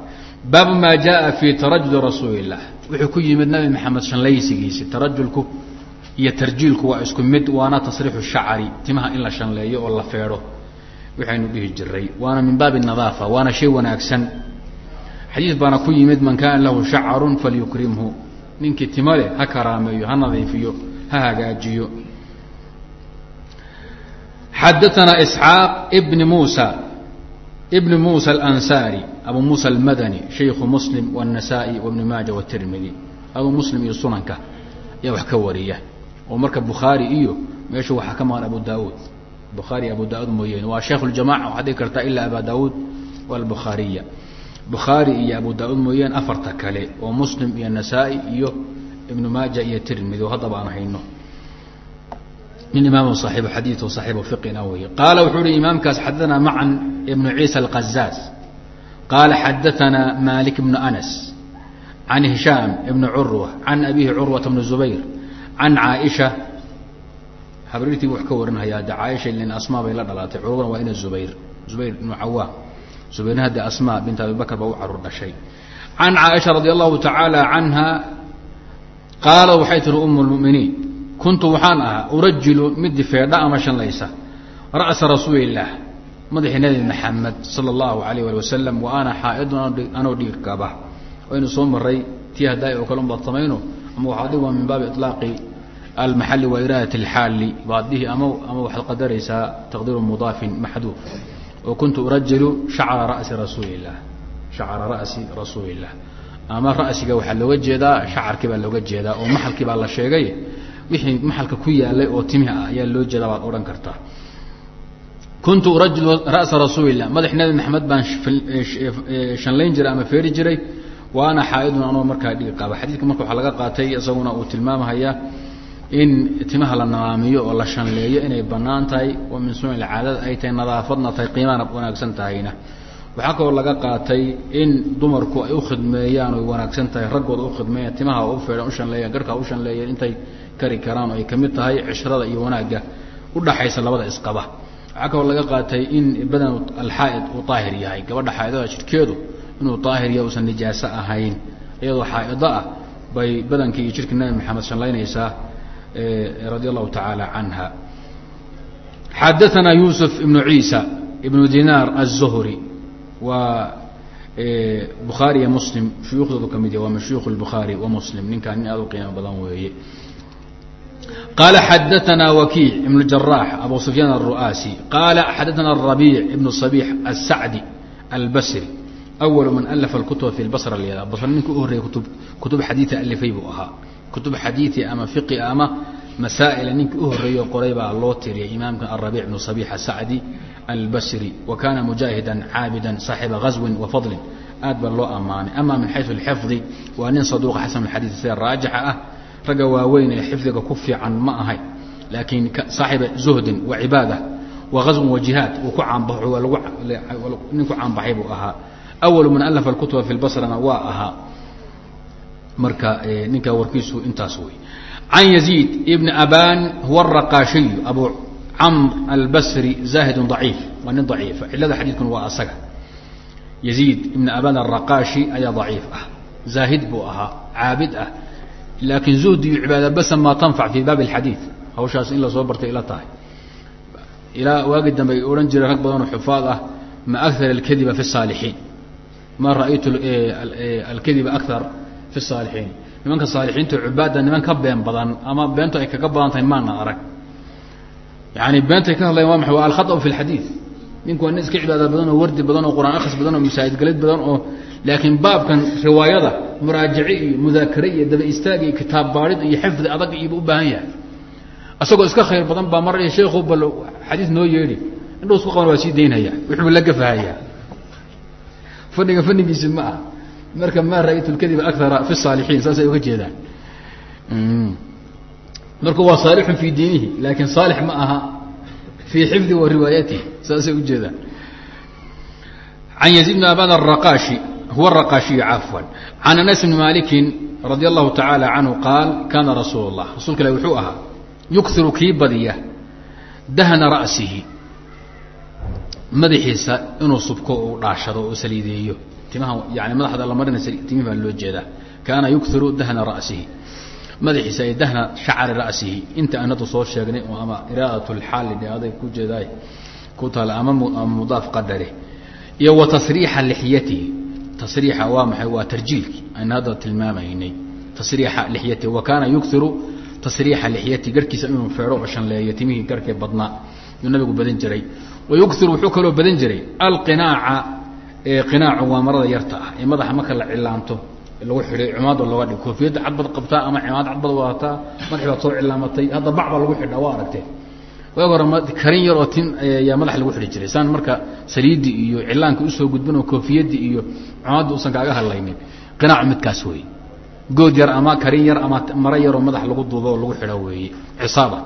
Speaker 1: Baabu maa jaءa fii tarajuli rasuulilah wuxuu ku yimid nabi maxamed shanlaysigiisi tarajulku iyo tarjiilku waa isku mid waana tasriixu shacari timaha in la shanleeyo oo la feedho waxaynu dhihi jiray waana min baabi nadaafa waana shay wanaagsan. Xadiis baana ku yimid man kaana lahu shacarun falyukrimhu. Ninkii timo ha karaameeyo ha nadiifiyo ha hagaajiyo. Xadaanaa isxaaq ibni muusa ibni muusa alansaari abu muusa almadani shaykhu muslim wاnasaa'i wabni maaja wاtirmidi abu muslim iyo sunanka ayaa wax ka wariya. Oo marka bukhaari iyo meeshu waxaa ka maqan abu daauud bukhaari abu daauud mooyeen waa sheekh اljamaca waxaad dhigi kartaa ilaa aba daauud wاlbukhaariya bukhaari iyo abu daauud mooyeen afarta kale oo muslim iyo nasaa-i iyo ibnu maaja iyo tirmidi oo haddaba aan hayno nin imaam صaxiibu xadiiث صaxiibu fiqina wey qaala wuxuu uhi imaamkaas xadaثna macan ibnu ciisa alqazaaz qaala xadaثna malik bnu anas can hishaam ibni curwa can abihi curwata bni zubayr can caaisha habriirtii wax ka warinhayaa de caaisha lin asmaa bay la dhalaatay curwana waa ina zubayr zubayr ibnu cawaam zubayrna hadde asma bint abi bakr baa u carruur dhashay. Can caaisha radi allahu tacaala canha qaala waxay tihi um اlmuminiin kuntu waxaan ahaa urajilu midi feedha ama shanlaysa ra'sa rasuuli illaah madaxii nebi maxamed sala allahu alayh ali wasalam wa ana xaa'idun anoo dhiig qaba waynu soo maray tii haddaay oo kale unbaad samayno ama dhig waa min baabi iطlaaqi almaxali wa iraadat alxaali baad dhihi ama ama waxaad qadaraysaa taqdiiru mudaafin maxduuf oo kuntu urajilu shacra ra'si rasuuli illah shacra ra'si rasuuli illah ama ra'siga waxaa looga jeedaa shacarkii baa looga jeedaa oo maxalkii baa la sheegay wixii maxalka ku yaalay oo timihi ah ayaa loo jeedaa baad odhan kartaa kuntu urajilu ra'sa rasuulilah madax maxamed baan shanlayn jiray ama feeri jiray wa xaa'idun anoo markaa dhigi qaba xadiidka marka waxaa laga qaatay isaguna uu tilmaamahaya in timaha la nadaamiyo oo la shanleeyo inay bannaan tahay oo min sunan caadada ay tahay nadaafadna tahay qiimana wanaagsan tahayna. Waxaa kaloo laga qaatay in dumarku ay u khidmeeyaan oy wanaagsan tahay raggooda u khidmeeyaan timaha u feedhan u shanleeyaan garhkaa u shanleeyaan intay kari karaan oo ay ka mid tahay cishrada iyo wanaagga udhaxaysa labada isqaba. Waxaa kaloo laga qaatay in badan alxaa'id uu daahir yahay gabadha xaaidada jidhkeedu inuu daahir yahay usan nijaaso ahayn iyadoo xaa'ido ah bay badankii iyo jidhkii nabi maxamed shanlaynaysaa radia allahu tacaala canha xadaثna yusuf ibnu ciisa ibnu dinaar الzuhri waa bukhaari iyo muslim shuyuukhdoodu ka mid yahy waa min shuyuukh الbukhaari wa muslim ninkaan nin aad u qiimo badan weeye qaala xadaثna wakiic ibn jarax abu sufyaan الru'aasi qaala xadaثna الrabiic ibn صabix الsacdi albasri awalu man alafa اlkutuba fi lbasra lyada basra ninka u horreeyay kutub kutub xadiia alifay buu ahaa kutub xadiii ama fiqi ama masaa'ila ninka u horreeyo qoray baa loo tiriyay imaamka arabiic bnu sabix asacdi albasri wa kana mujaahidan caabidan saaxiba ghaswin wa fadlin. Aad baa loo ammaanay. Ama min xayu alxifdi waa nin saduuqa xasan alxadiid sida raajixa ah ragga waaweyn ee xifdiga ku fiican ma ahay. Laakiin saaxiba zuhdin wa cibaada wa ghaswin wa jihaad uu ku caanbaxo nin ku caanbaxay buu ahaa. Awalu man alafa alkutuba fi lbasrana waa ahaa marka ninka warkiisu intaas wey can yaziid ibni aban huwa araqaashiyu abu camr albasri zaahidun daciif waa nin daciifa cilada xadiidkuna waa asaga. Yaziid ibni aban araqaashi ayaa daciif ah zaahid buu ahaa caabid ah laakiin zuhdi iyo cibaada basa maa tanfac fi baabi alxadiid. Hawshaas in la soo bartay ila tahay. Ilaa waagi dambe odhan jireen rag badanoo xufaad ah ma akar alkadiba fi الsaalixiin ma ra'aytu alkadiba akar fi saalixiin. Nimanka saalixiinta cubaadda niman ka been badan ama beentu ay kaga badan tahay maana arag. Yani beentay ka hadlayan waa maay waa alkhaau fi lxadiid ninku waa nin iska cibaada badan oo wardi badan oo quraan akhris badan oo masaa'idgalid badan oo laakiin baabkan riwaayada muraajace iyo mudaakare iyo daba istaag iyo kitaab baadid iyo xifdi adag iyoba u baahan yahay. Isagoo iska khayr badan baa mar sheekhu bal xadiis noo yeedhi indhuu isku qaban waa sii daynhayaa wuxuuba la gafahaya fadhiga fadhigiisi ma ah marka ma raytu lkadiba akara fi saalixiin saasay uga jeedaan. Mm. Marka waa saalixun fii diinihi laakiin saalix ma aha fii xifdi wa riwaayatihi saasay ujeedaan an yaziid bn abaan araqaashi huwa araqaashiyu cafwan can anas bni maalikin radia allahu tacaala canhu qaal kaana rasuul اllah rasuulka ilah wuxuu ahaa yuksiru kii badiya dahna ra'sihi madaxiisa inuu subko u dhaashado oo saliideeyo timaha yani madaxda la marina baa loo jeedaa. Kaana yukiru dahna ra'sihi. Madaxiisa ay dahna shacri ra'sihi. Inta aan hadda soo sheegnay oo ama iraadat lxaali aday ku jeedaay ku taala ama mudaaf qadare. Iyo wa tasriixa lixyatihi tasriixa waa maxay? Waa tarjiilki ayna hadda tilmaamaynay. Tasriixa wa kaana yukiru tasriixa lixyatihi garhkiisa inuu feedho oo shanleeyo timihii garhkee badnaa. Nabigu badan jiray. Wayukiru wuxuu kaloo badan jiray alqinaaca qinaacu waa marada yarta ah. Ee madaxa marka la cilaanto lagu xidhay cimaado looga dhig koofiyadda cadbad qabtaa ama cimaad cadbad wadataa madaxi baad soo cilaamatay hadda bac baa lagu xidhaa waa aragtee. Waag hore karin yar oo tin yaa madax lagu xidhi jiray. Saan marka saliiddii iyo cilaanka u soo gudbin oo koofiyaddii iyo cimaadda usan kaaga hadlaynin. Qinaacu midkaas weeye. Good yar ama karin yar ama maro yaroo madax lagu duubo oo lagu xidho weeye. Cisaaba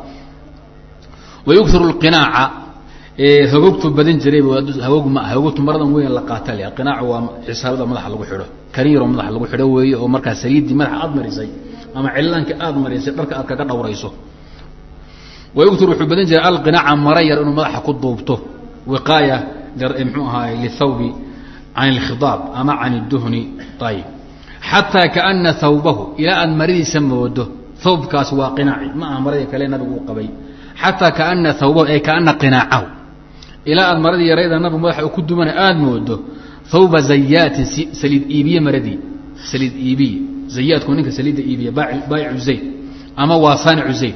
Speaker 1: wayukiru lqinaaca hogogtu badan jiray hogog ma hogogtu maradan weyn la qaata le qinaacu waa cisaabada madaxa lagu xidho. Karin yaroo madaxa lagu xidho weeye oo markaa saliiddii madaxa aad marisay ama cilaanka aad marisay dharka aad kaga dhawrayso wayugtir wuxuu badan jiray alqinaaca mara yar inuu madaxa ku duubto. Wiqaaya mxuu ahaay lithawbi can اlkhidaab ama can اduhni ayib xataa kaana hawbahu ilaa aad maradiisa moodo hawbkaas waa qinaaci. Ma aha maradii kale nabigu uu qabay. Xataa kaana hawbahu ay kaana qinaacahu ilaa aad maradii yarayda nabigu madaxa ku dumana aada moodo hawba zayaatin saliid iibiye maradii. Saliid iibiye. Zayaadku ninka saliidda iibiye baayicu zayd ama waa saanicu zayd.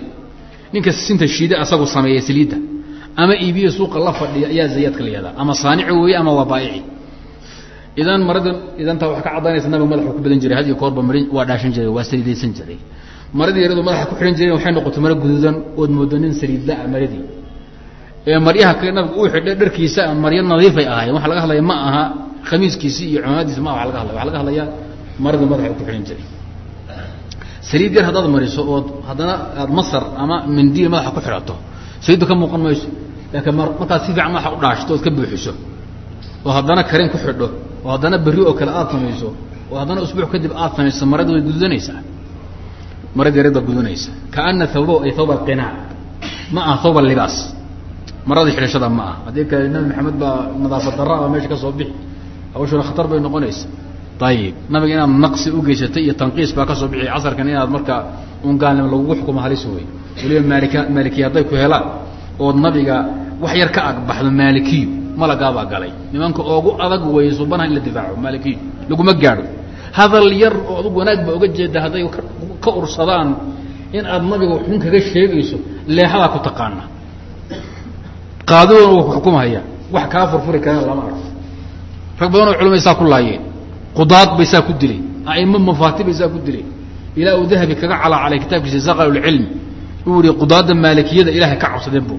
Speaker 1: Ninka sinta shiide asagu sameeya saliidda. Ama iibiye suuqa la fadhiya ayaa zayaadka la ama saanici weeye ama waa baayici idan marada idantaa waxaa ka caddaynaysa nabiga madaxu ku badan jiray had iyo koorba mari waa dhaashan jiray waa saliidaysan jiray. Maradii yaradu madaxa ku xidhan jireen waxay noqotay maro guduudan ood moodo nin saliidla-a maradii ee maryaha kale nabigu uu xidhay dharkiisa maryo nadiifay ahaayeen. Waxa laga hadlaya ma aha khamiiskiisi iyo cumaadiisa ma aha wa laga hadlaya waxa laga hadlayaa maradii madaxa ku xidhan jiray. Saliid yar haddaad mariso ood haddana aad masar ama mindiil madaxa ku xidhato saliidda ka muuqan mayso. Laakiin markaad si fiican madaxa u dhaashto ood ka buuxiso. Oo haddana karin ku xidho oo haddana berri oo kale aad samayso oo haddana usbuuc kadib aad samayso maradi way gududanaysaa maradi yareed baa gududanaysa kaana thawbo ay thawb alqinaac ma aha thawb alibaas marada xidhashada ma aha. Haddii kale nabi maxamed baa nadaafad darra a meesha ka soo bixi hawshuna khatar bay noqonaysa. Ayib nabiga inaad naqsi u geysatay iyo tanqiis baa ka soo bixi casarkan inaad markaa un lagugu xukumo halis wey weliba maalika maalikiya hadday ku helaan ood nabiga wax yar ka agbaxdo maalikiyo malagaabaa galay. Nimanka oogu adag weeye subanaha in la difaaco maalikiyo laguma gaadho. Hadal yar oo wanaag ba oga jeeda hadday ka ursadaan in aad nabiga xun kaga sheegayso leexadaa ku taqaana qaadigoona wa xukumhaya wax kaa furfuri karana lama arko. Rag badan oo culamay saa ku laayeen. Qudaad bay saa ku dileen aimo mafaati bay saa ku dileen ilaa uu dahabi kaga calaacalay kitaabkiisa saqalulcilmi uu yihi qudaadda maalikiyada ilahay ka cabsadeen bu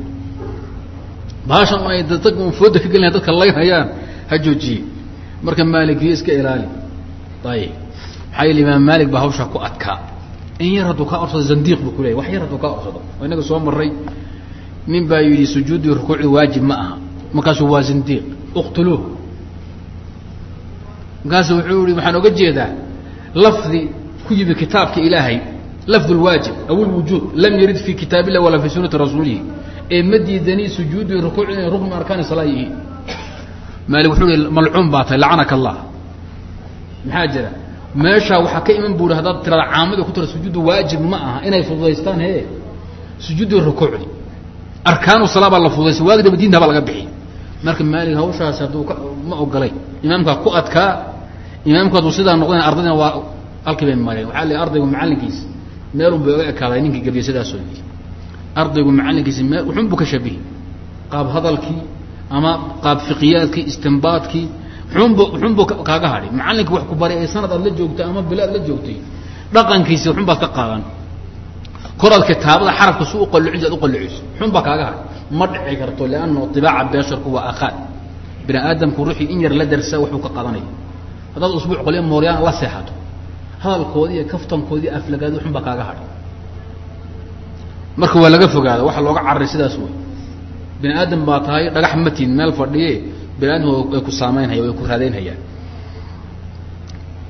Speaker 1: baashan ay dadka fooda ka gelina dadka laynhayaan ha joojiye marka maalikiyo iska ilaali. Ayib maxaa yel imaam maalik baa hawshaa ku adkaa. In yar hadduu kaa orsado zandiiq buu kuleeyay wax yar hadduu kaa orsado oo inaga soo maray nin baa yidhi sujuuddii rukuucdi waajib ma aha. Markaasuu waa zindiiq? Uqtuluuh markaasu wuxuu yihi waxaan oga jeedaa lafdi ku yimi kitaabka ilaahay lafd اlwaajib aw اlwujuub lam yarid fi kitaab illah walaa fi sunati rasuulihi ee ma diidanii sujuudi rukuuc inay rukn arkaani salaa yihiin maali wuxuu ihi malcuun baa tahay lacanaka allah. Maxaa jira? Meeshaa waxaa ka iman buuri haddaad tirada caamada ku tira sujuudu waajib ma aha inay fududaystaan he sujuudi rukuucdi arkaanu salaa baa la fududaysta waagdaba diinta baa laga bixi. Marka maalig hawshaas hadduu ma ogolay. Imaamkaa ku adkaa imaamku hadduu sidaa noqdeen ardayna waa halkii bay mareen waxaa la ardaygu macallinkiisa meelun bay oga ekaaday ninkii gebiye sidaasoo yii ardaygu macallinkiisi meel wuxun buu ka shabihi qaab hadalkii ama qaab fiqiyaadkii istimbaadkii xunbu xunbuu kaaga hadhi macallinkii wax ku baray ee sanad aad la joogtay ama bilo aad la joogtay dhaqankiisi xun baad ka qaadan koraad kitaabada xarafka su uqallucisa ad uqalluciso xun baa kaaga hadhi ma dhici karto lianna ibaaca beesharku waa akhaad. Bini aadamku ruuxii in yar la darsaa wuxuu ka qadanaya haddaad usbuuc qolyo mooryaan la seexato. Hadalkoodi iyo kaftankoodii aflagaadi xun kaaga hadhay marka waa laga fogaada waxa looga cararay sidaas wey bini aadam baa tahay dhagax matiin meel fadhiye bini aadam way ku saamaynhaya way ku raadaynhayaan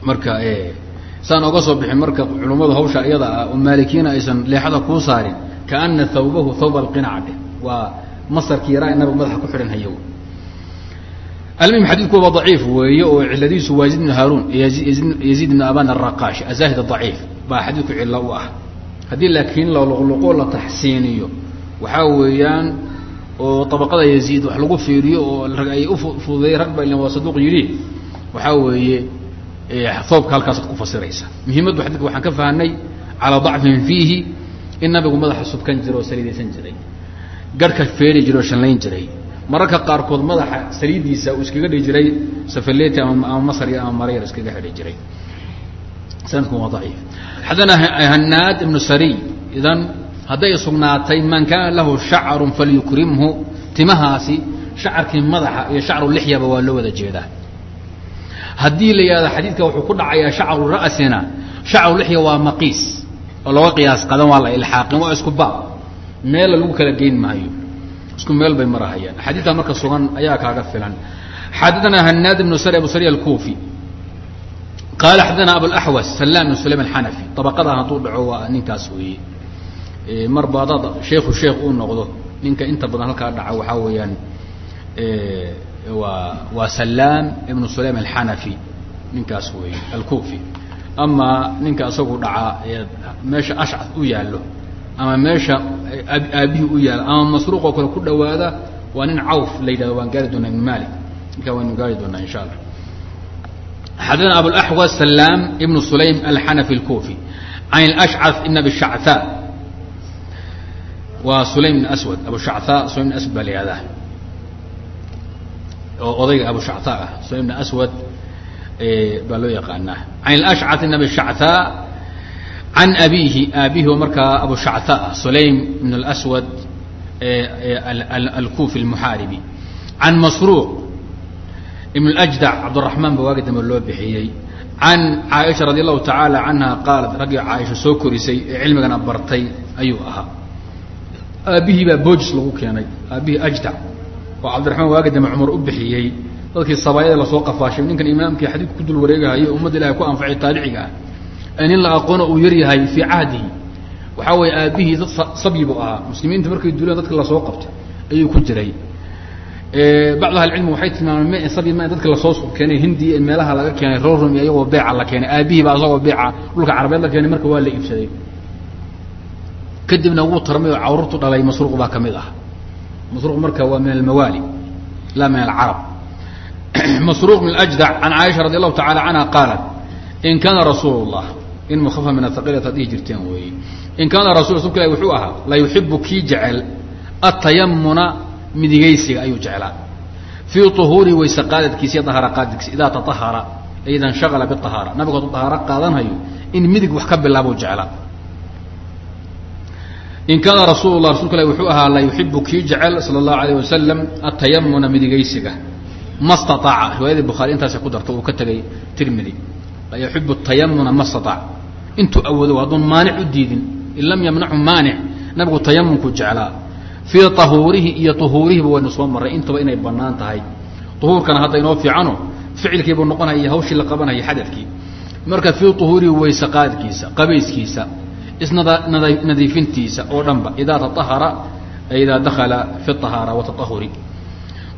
Speaker 1: marka saan oga soo bixin marka culummadu hawsha iyada ah oo maalikiina aysan leexada kuu saarin kaana thawbahu thawba alqinaca waa masarkii yaraa inaga madaxa ku xidhan haya almim xadiidku waa daciif weeye oo ciladiisu waa yazid bn haarun yaziid bn aban araqaashi azaahid adaciif baa xadiidku cilo u ah. Haddii laakiin la luqluqo la taxsiiniyo waxaa weeyaan oo طabaqada yaziid wax lagu fiiriyo oo ay ufududeeyey rag ba ila waa saduuq yidhi. Waxaa weeye hoobka halkaasaad ku fasiraysa. Muhiimaddu xadidka waxaan ka fahanay calaa ضacfin fiihi in nabigu madaxa subkan jira oo saliidaysan jiray. Garhka feeri jiray oo shanlayn jiray. Mararka qaarkood madaxa saliiddiisa uu iskaga dhihi jiray safaleti ama masri ama maryar iskaga xidhi jiray. Sanadku waa daciif. Xadana hanaad ibnu sariy idan hadday sugnaatay man kaana lahu shacarun falyukrimhu timahaasi shacarkii madaxa iyo shacru lixyaba waa loo wada jeedaa haddii la yihahdo xadiidka wuxuu ku dhacayaa shacru ra'sina shacru lixya waa maqiis oo looga qiyaas qadan waa la ilxaaqin waa isku baab. Meella lagu kala geyn maayo. Isku meel bay marahayaan. Xadiidka marka sugan ayaa kaaga filan. Xadana hanaad ibnu sari abu sari alkufi qaala xadana abulaxwas salaam ibn sulaym alxanafi. Dabaqadan hadduu dhaco waa ninkaas weeye. Marba hadaad sheikhu sheekh uu noqdo. Ninka inta badan halkaa dhaca waxaa weeyaan waa salaam ibnu sulaym alxanafi ninkaas weeye alkufi. Ama ninka isagu dhacaa meesha ashcad u yaallo ama meesha aabihii u yaalla ama masruuq oo kale ku dhawaada waa nin cawf la yidhahdo waan gaari doonaa ibn malik ninkaa waynu gaari doonaa insha allah. Xadana abulaxwas salaam ibnu sulaym alxanafi alkufi. Can alashcad ibn abi shacthaa. Waa sulaym ibn aswad abu shacthaa sulaym ibn aswad baa la yihahdaa oo odayga abu shacthaa ah sulaym ibn aswad baa loo yaqaanaa can alashcad ibn abi shacthaa can abiihi aabihi oo markaa abu shacthaa ah sulaym ibn اlaswad alkufi اlmuxaaribi can masruuq ibn اljdac cabdالraxmaan ba waagi dambe loo bixiyey can caaisha radi allahu tacaala canha qaalat raggii caaisha soo korisay ee cilmigana bartay ayuu ahaa aabihii baa boojis lagu keenay aabihii ajdac oo cabdiraxmaan waagi dambe cumar u bixiyey dadkii sabaayada la soo qafaashay ninkan imaamkii xadiidku ku dul wareegahayo ummadda ilahay ku anfacay taabiciga ah nin la aqoono uu yar yahay fii cahdihi waxaa weeye aabihii dad sabyi buu ahaa. Muslimiinta markay duuleen dadka la soo qabtay ayuu ku jiray. Bacd ahlicilmi waxay tilmaameen m sabyi ma dadka la soo suq keenay hindi ee meelaha laga keenay rorumi iyagoo beeca la keenay aabihii baa isagoo beeca dhulka carabeed la keenay marka waa la iibsaday. Kadibna wuu tarmay oo cawrurtu dhalay masruuq baa ka mid ah masruuq marka waa min almawaali laa min alcarab masruuq min ajdac can caaisha radi allahu tacala canha qaalat in kaana rasuul llah in mukafa min athaqilata ad dhihi jirteen weeye in kaana rasul rasulka ilahi wuxuu ahaa la yuxibu kii jecel atayamuna midigaysiga ayuu jeclaa. Fii uhuuri wayse qaadadkiisa iyo ahaara qaadadkiisa idaa taahara ida nshagala biahaara nabigu hadduu ahaaro qaadanhayo in midig wax ka bilaabuu jeclaa in kaana rasuul lah rasulka wuxuu ahaa la yuxibu kii jecel sala allahu alayh wasalam atayamuna midigaysiga. Ma staaaca riwaayadii bukhaari intaasa ku darto uu ka tegay tirmidi la yuxibu tayamuna ma staaac intuu awoodo hadduun maanic u diidin. In lam yamnacu maanic nabigu tayamunku jeclaa fii ahuurihi iyo uhuurihiba waynu soo marray. Intaba inay bannaan tahay. Uhuurkana hadda inoo fiicano ficilkiibuu noqonaya hawshii la qabanaya xadadkii. Marka fii uhuurihi wayse qaadkiisa qabayskiisa isnadiifintiisa oo dhanba. Idaa taahara idaa dakala fi ahaara wataahuri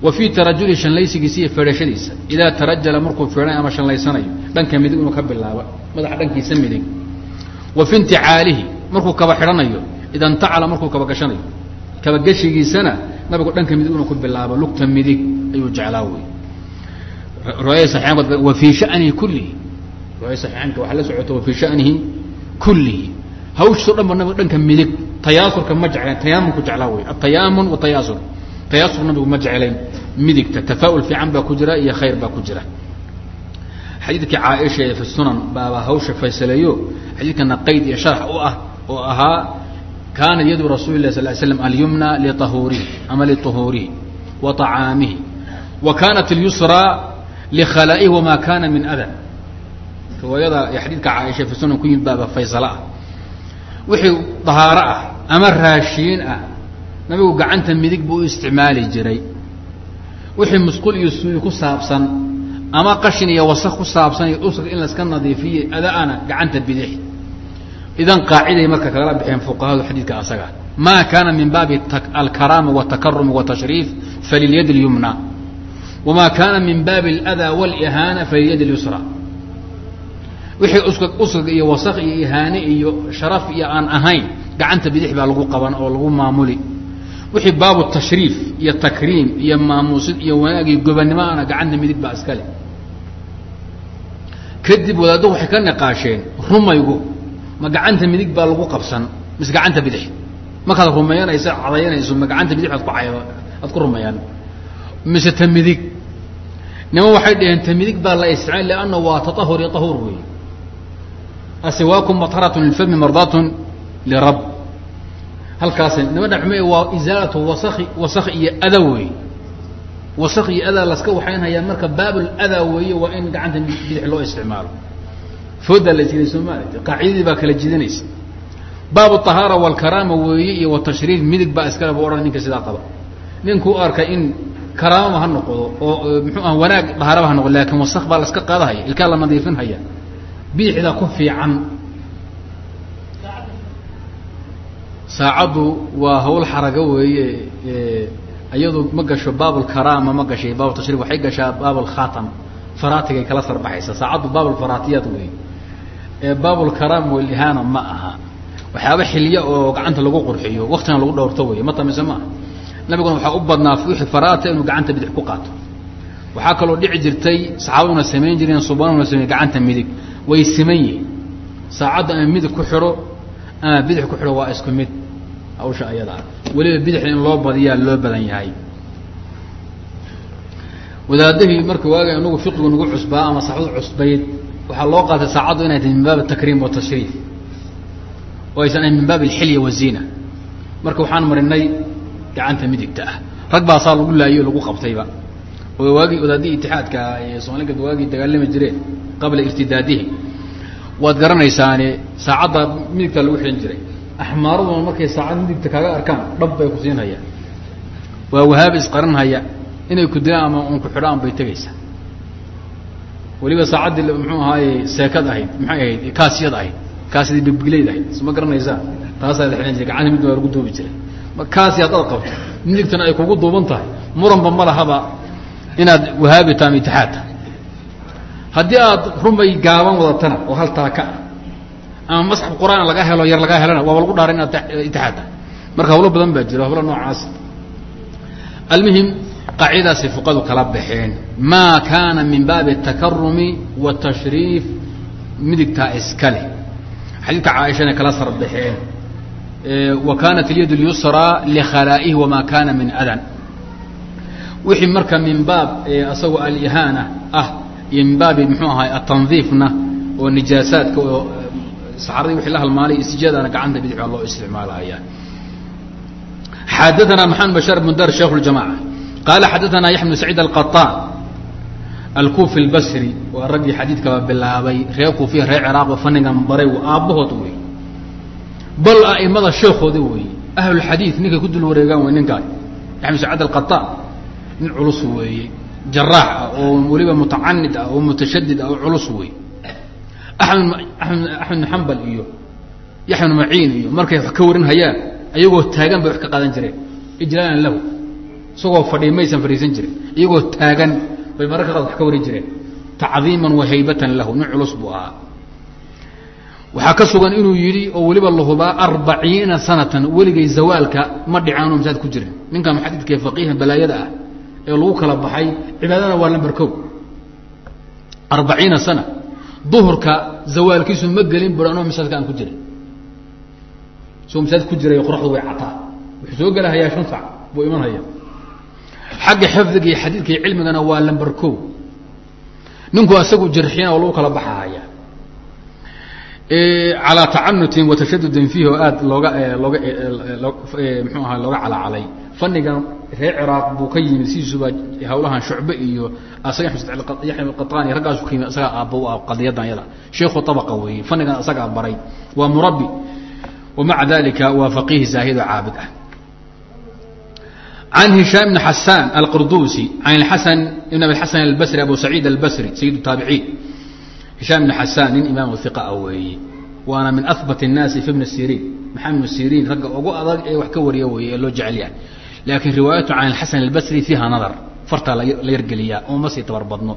Speaker 1: wa fii tarajuli shanlaysigiisa iyo feedhashadiisa idaa tarajala markuu feedhanayo ama shanlaysanayo dhanka midig inuu ka bilaabo madaxa dhankiisa midig. Wa fi inticaalihi markuu kaba xidhanayo ida ntacala markuu kaba gashanayo. Kabageshigiisana nabigu dhanka midig inuu ku bilaabo lugta midig ayuu jeclaa wey wa fii shanihi kullihi. Riwaayada saxiixaanka waxaa la socota wa fii shanihi kullihi hawshiisoo dhan ba nabigu dhanka midig tayaasurka ma jeclayn tayaamunku jeclaa wey atayaamun watayaasur tayaasur nabigu ma jeclayn midigta tafaaul fiican baa ku jira iyo khayr baa ku jira xadiidkii caaisha ee fi sunan baaba hawsha faysaleeyo xadiidkana qayd iyo sharax u ah oo ahaa kaana yadu rasuuli lah sal l slam alyumna liahuurihi ama liطuhuurihi wa طacaamihi wa kanat اlyusra likhalaa'ihi wama kana min ada riwaayada iyo xadiidka caaisha fi sunan ku yimid baaba faysalo ah wixii dahaaro ah ama raashiin ah. Nabigu gacanta midig buu u isticmaali jiray. Wixii musqul iyo suuy ku saabsan ama qashin iyo wasak ku saabsan iyo usg in laska nadiifiye ada-ana gacanta bidix. Idan qaaciday marka kagala baxeen fuqahadu xadiidka asaga. Ma kaana min baabi alkaraama watakarumi watashriif falilyadi lyumna. Wamaa kaana min baabi aladaa walihaana falilyadi lyusra wixii usk usg iyo wasak iyo ihaane iyo sharaf iyo aan ahayn gacanta bidix baa lagu qaban oo lagu maamuli. Wixii baabu tashriif iyo takriim iyo maamuusid iyo wanaag iyo gobannimo ana gacanta midig baa iskale kadib wadaaddu waxay ka niqaasheen rumaygu ma gacanta midig baa lagu qabsan mise gacanta bidix? Markaad rumayanaysa cadayanayso ma gacanta bidix baad ku cay aad ku rumayaan? Mise ta midig? Niman waxay dhaheen ta midig baa la isticmaal lianna waa taahur iyo tahuur wey asiwaakum matharatun lilfami mardaatun lirab halkaas niman dhame waa isaalatu wasaki wasak iyo ada wey wasak iyo adaa laska waxaynhayaa marka baabul adaa weeye waa in gacanta bidix loo isticmaalo foodaa la soomaalia qaacidadii baa kala jidanaysa baabu ahaara walkaraama weeye iyo watashriif midig baa iskale bu odhan ninka sidaa qaba ninkuu arkay in karaamama ha noqdo oo muxuu ah wanaag dahaaraba ha noqdo laakin wasak baa laska qaadahaya ilkaa la nadiifinhaya bidixdaa ku fiican. Saacaddu waa hawl xarago weeye iyadu ma gasho baabulkaraama ma gashay baab tashriif waxay gashaa baabulkhatam faraatigay kala sarbaxaysa saacaddu baabulfaraatiyaad weeye. Ee baabulkaraam walihaana ma aha. Waxyaaba xilya oo gacanta lagu qurxiyo waktina lagu dhowrto wey ma tamise nabiguna waxaa u badnaa wixii faraata inuu gacanta bidix ku qaato. Waxaa kaloo dhici jirtay saxaabaduna samayn jireen subanuna samey gacanta midig way siman yihiin. Saacadda ama midig ku xidho ama bidix ku xidho waa isku mid. Hawsha ayadaa weliba bidixda in loo badiyaa loo badan yahay. Wadaadahii marka waaga inagu fiqigu nagu cusbaa ama saxbadu cusbayd waxaa loo qaatay saacaddu inay tahay min baab atakriim watashriif oo aysan ahayn min baab alxilya waziina marka waxaan marinay gacanta midigta ah. Rag baa lagu laayo lagu qabtayba. Oo waagii wadaadihii itixaadka ee soomaalika waagii dagaalami jireen qabla irtidaadihi waad garanaysaane saacadda midigta lagu xidhan jiray. Axmaaraduna markay saacad midigta kaaga arkaan dhab bay ku siinhayaan waa wahaabi isqaranhaya inay ku dilaan ama un ku xidhaan bay tegaysaa weliba saacaddii muxuu ahaaye seekad ahayd maxay ahayd kaasiyad ahayd kaasiyadii bibgileyd ahayd. Sma garanaysaa taasaa la xidhan jiray gacanta mid baa lagu duubi jiray. Kaasi haddaad qabto midigtana ay kugu duuban tahay. Muranba ma lahaba inaad wahaabi taam itixaadta haddii aad rumay gaaban wadatana oo hal taaka ah ama masxaf quraan laga helo yar laga helana waaba lagu dhaaran inaad itixaad marka hawlo badan baa jiro hawlo noocaas. Almuhim qaacidaasay fuqadu kala baxeen. Maa kaana min baabi takarumi watashriif midigtaa iska xadiidka caaishana kala sarbaxeen wa kaanat اlyad اlyusraa likhalaa'ihi wamaa kaana min adan wixii marka min baab asagoo alihaana ah iyo min baabi mxuu ahay atandiifna oo nijaasaadka oo saxaradii wixii la halmaalay istijadana gacanta bidix baa loo isticmaalaya xadaثna maxamed bashar bn dar sheikh اljamaca qaala xadaثna yaxya bn saciid alqaطaan alkufi اlbasri waa raggii xadiidkaba bilaabay reer kuufiya reer ciraaqba fanigan baray aabbahood wey bal a'imada sheekhoodi wey ahlulxadiid ninkay ku dul wareegaan wey ninkaan yaxya bn saciid alqaطaan nin culus weeye jaraax ah oo weliba mutacanid ah oo mutashadid ah oo culus wey amed axmed bn xambal iyo yaxya maciin iyo markay wax ka warin hayaan iyagoo taagan bay wax ka qaadan jireen. Ijlaalan lahu isagoo fadhiya maysan fadhiisan jirin. Iyagoo taagan bay mararka qaad wax ka warin jireen. Tacdiiman wa haybatan lahu nin culus buu ahaa. Waxaa ka sugan inuu yidhi oo weliba lahubaa arbaciina sanatan weligay zawaalka ma dhicaanoo masaad ku jirin. Ninkan muxadidka ee faqiiha balaayada ah ee lagu kala baxay cibaadana waa lamber kow. Arbaciina sana duhurka zawaalkiisu ma gelin bur anoo masaajka aan ku jirin. Isagoo masaajid ku jiray qoraxdu way cataa. Wuxuu soo gelahayaa shan sac buu iman haya xagga xifdiga iyo xadiidka iyo cilmigana waa lamber kow. Ninku asagu jarxiyana oo lagu kala baxahaya calaa tacanutin wa tashadudin fiihi oo aad looga looga mxuu aha looga calacalay fanigan reer ciraaq buu ka yimid sidiisubaa hawlahan shucbe iyo asaga xusniyaaani raggaasu ka yimid asagaa aabba u ah qadiyadan yada. Sheikhu abaa weeye fanigan asagaa baray. Waa murabbi wamaca dalika waa faqiih zaahidoo caabid ah. Can hishaam bn xasaan alqurdusi can xasan ibn abi xasan albasri abu saciid albasri sayid taabiciin hishaam bn xasaan nin imaam iqa ah weeye waana min ahbat الnaasi fi bn siriin maxamed bn siriin ragga ugu adag ee wax ka wariya weeye ee loo jecel yahay laakiin riwaayatu can xasan albasri fiiha nadar. Fartaa la yargeliyaa oo ma sii tabar badno.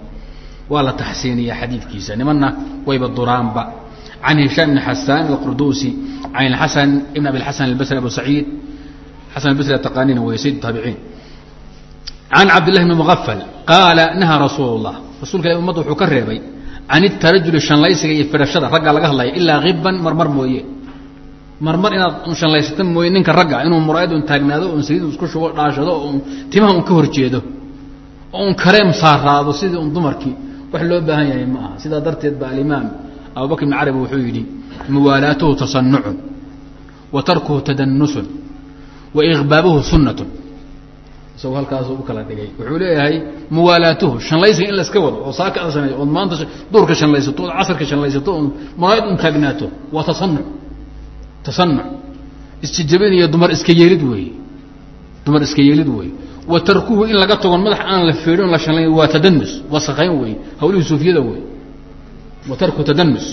Speaker 1: Waa la taxsiiniyaa xadiidkiisa. Nimanna wayba duraanba. Can hishaam bn xasaan alqurdusi can xasan ibn abi xasan albasri abu saciid. Xasan albasri taqaaniina wey sayd taabiciin can cabdillahi bni mugafal qaala nahaa rasuul اllah rasulka ilah umadda wuxuu ka reebay can itarajuli shanlaysiga iyo fidhashada raggaa laga hadlaya ilaa kiban marmar mooye marmar inaad shanlaysata mooye ninka ragga inuu muraayad un taagnaado un saliid isku shubo dhaashado oo timaha un ka hor jeedo oo un kareem saaraado sidii un dumarkii wax loo baahan yahay ma aha. Sidaa darteed ba alimaam abubakr ibn carabi wuxuu yidhi muwaalaatuhu tasanucun wa tarkuhu tadanusun wa ikbaabuhu sunnatun. Isagoo halkaasuu u kala dhigay. Wuxuu leeyahay muwaalaatuhu shanlaysiga in layska wado oo saaka aad samayso ood maanta duurka shanlaysato ood casarka shanlaysato ood muraayad un taagnaato waa tasanuc tasanuc isjijabin iyo dumar iska yeelid weeye dumar iska yeelid weeye wa tarkuhu in laga tagon madax aan la feedhin la shanlay waa tadanus wasakayn weeye hawlihii suufiyada weeye wa tarku tadanus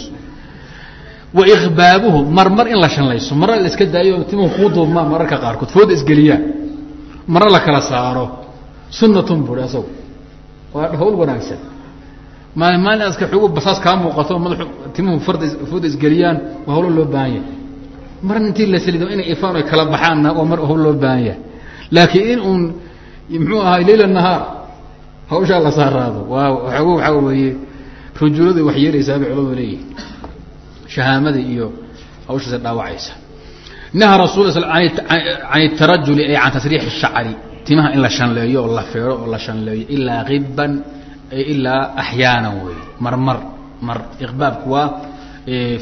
Speaker 1: wa ikbaabuhu marmar in la shanlayso marna la iska daayo timuhu kuu duubmaan mararka qaarkood fooda isgeliyaan marna la kala saaro. Sunnatun buri asagu. Waa hawl wanaagsan. Maalin maalin aska basaas kaa muuqato madaxu timuhu farda fooda isgeliyaan waa hawlo loo baahan yahay marna intii la salido inay ifaan ay kala baxaanna waa mar hawl loo baahan yahay. Laakiin in uun muxuu ahaa leyla nahaar hawshaa la saaraado waa waxoogu waxaa weeye rujuladu wax yeelaysaa bay culamadu leeyihiin shahaamada iyo hawshaasa dhaawacaysa. Naha rasul can tarajuli ay can tasriix الshacri timaha in la shanleeyo oo la feero oo la shanleeyo ilaa kiban ilaa axyaana wey marmar mar iqbaabku waa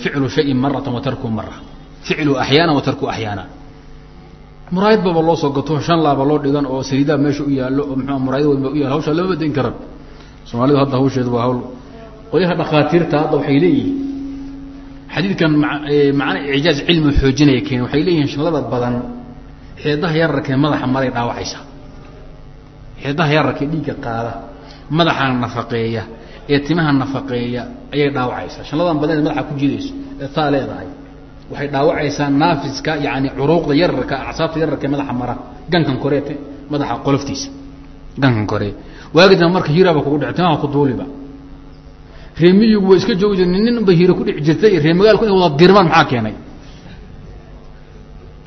Speaker 1: ficlu shayin marata wa tarku mara ficlu axyaana wa tarku axyaana muraayad baba loo soo gato shan laaba loo dhigan oo saliidaa meesha u yaallo oo mxua muraayad weyn ba u yalo hawshaa lama badayn karan. Soomaalidu hadda hawsheedu waa hawl. Qolyaha dhakhaatiirta hadda waxay leeyihiin. Xadiidkan macna ijaaz cilmi xoojinaya keen waxay leeyihiin shanlada badan xeedaha yararkee madaxa maray dhaawacaysa. Xeedaha yararkee dhiigga qaada madaxana nafaqeeya ee timaha nafaqeeya ayay dhaawacaysaa shanladan badan ee madaxa ku jidayso ee taa leedahay waxay dhaawacaysaa naafiska yani curuuqda yararka acsaabta yararka madaxa mara gankan kore madaxa qoloftiisa gankan kore waagidna marka hiraaba kugu dhici timaha ku duuliba reemiyigu waa iska joogi jir nin ba hiiro ku dhici jirtay ree magaalku inay wada dirmaan maxaa keenay?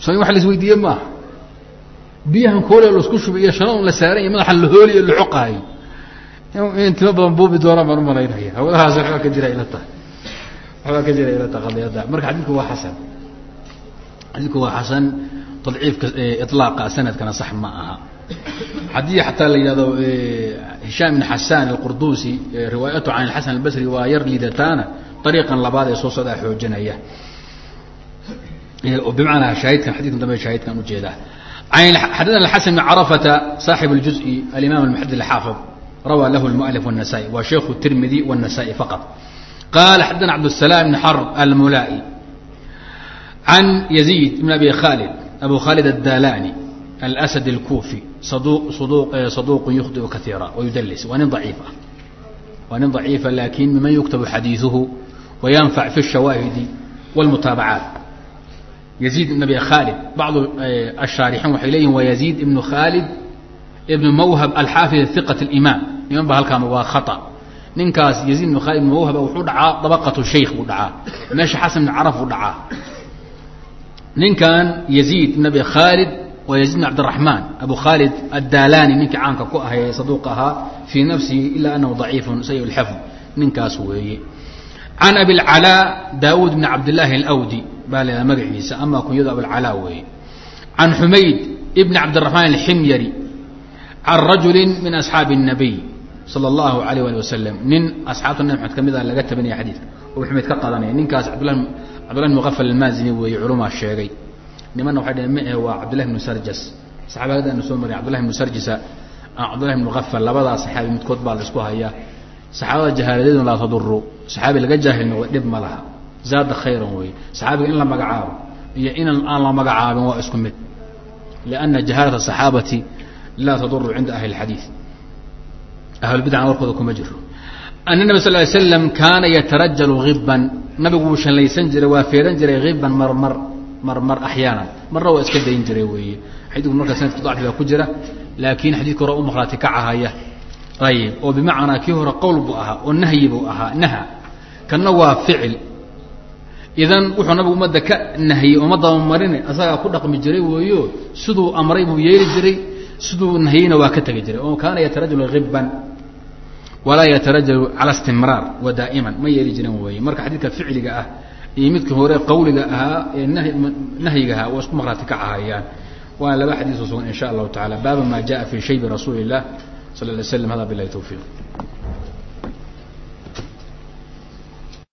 Speaker 1: So in wax la isweydiiye maaha biyahan koole la isku shubay iyo shanadun la saaran iyo madaxa la hooliyo la xoqaayo. In timo badan buubi doonaan baan u malaynaya hawlahaas waxbaa ka jira ila tahay waxbaa ka jira ila tahay qadiyada marka xadiidku waa xasan xadiidku waa xasan tadciifka iطlaaqa sanadkana sax ma aha haddii xataa la yidhahdo hishaam ibn xasaan alqurdusi riwaayatu can alxasan albasri waa yar liidataana ariiqan labaad ee soo socdaa xoojinaya bimacnaa shaahidkan xadidkan dambe shaahidkan ujeedaa xadana xasan bn carafata saaxib اljuzءi alimam almuxadid alxaafid rawى lahu اlmualif والnasaئي wa shaykhu الtirmidi والnasaئي faqط qala xadana cabdالsalaam bn xarb almulaa'i can yaziid bn abi khalid abu khalid الdalani الأسد الكوفي صدوق صدوق صدوق يخطئ كثيرا ويدلس waa nin ضعيif ah waa nin ضعيifa lakin miman يكتب xadيiثه وينفع في الشhواهد والمتaaبعاaت يزيد بن أبي khالد بعض الشhاaرحين waxay leyihin wa يزيد بن khالد بن موهب الحاaفظ ثقة الإمام niman ba halkaan waa خطأ ninkaas يزيد بن khالد بن موهب wuxuu dhacaa طبقة شhيk buu dhacaa meesha xaسن بن cرف buu dhacaa ninkan يزيد بن أبي khالد ويزيد بن عبدالرحمن أبو khالد الdاlاني ninkii caanka ku ahay صدوq ahaa في نفسihi إلا أنه ضعيiف سيء الحفظ ninkaas weeye عن أبي العلاء داود بن عبداللahi الأwdي baa la magaciisa ama kunyadu abوالعلاء weeye عن حmayd بن عبدالرحمن الحمyري عن رaجuل من أصحاaب النبي sal allahu alayh ali wasalam nin asxaabta nabi ka mid a laga tabinaya xadiidka. Oo axmed ka qaadanaya ninkaas abdla muqafal almaazini weeye culumaa sheegay. Nimanna waxay dheen mahe waa cabdillahi bnu sarjas. Saxaabada soo marin cbdillahi bnu sarjisa ah, cabdillahi bnu muqafal labadaa saxaabi midkood baa la hayaa. Saxaabada jahaaladadun laa taduru saxaabi laga jaahil noqda dhib ma laha. Zaada khayran weeye. Saxaabiga in la magacaabo iyo in aan la magacaabin waa isku mid. Lianna jahaalata saxaabati laa taduru cinda ahli اlxadiid ahlulbidcana warkooda kuma jiro. Ana nabi sal slam kaana yatarajalu hiban nabigu wuu shallaysan jiray waa feeran jiray hiban marmar mar mar axyaana. Marna waa iska dayn jiray weeye. Xadiidku marka sanadka dacfi baa ku jira laakiin xadiidka hore u maqhraati kacahaya ayib. Oo bimacnaa kii hore qowl buu ahaa oo nahyi buu ahaa. Naha. Kanna waa ficil. Idan wuxuu nabigu ummadda ka nahiyey ummadaba marine asagaa ku dhaqmi jiray weeyo siduu amray buu yeeli jiray siduu nahiyeyna waa ka tegi jiray. Oo kaana yatarajulu hiban walaa yatarajalu cala istimraar wa daa'iman ma yeeli jirin weeye marka xadiidka ficliga ah iyo midkii hore qawliga ahaa ee nahyiga ahaa waa isku maqraati ka cahayaan waana laba xadiis oo sugan in sha allahu tacala baaba ma jaءa fi shaybi rasuuli الlah sal ه lay slam hada bilahi towfiiq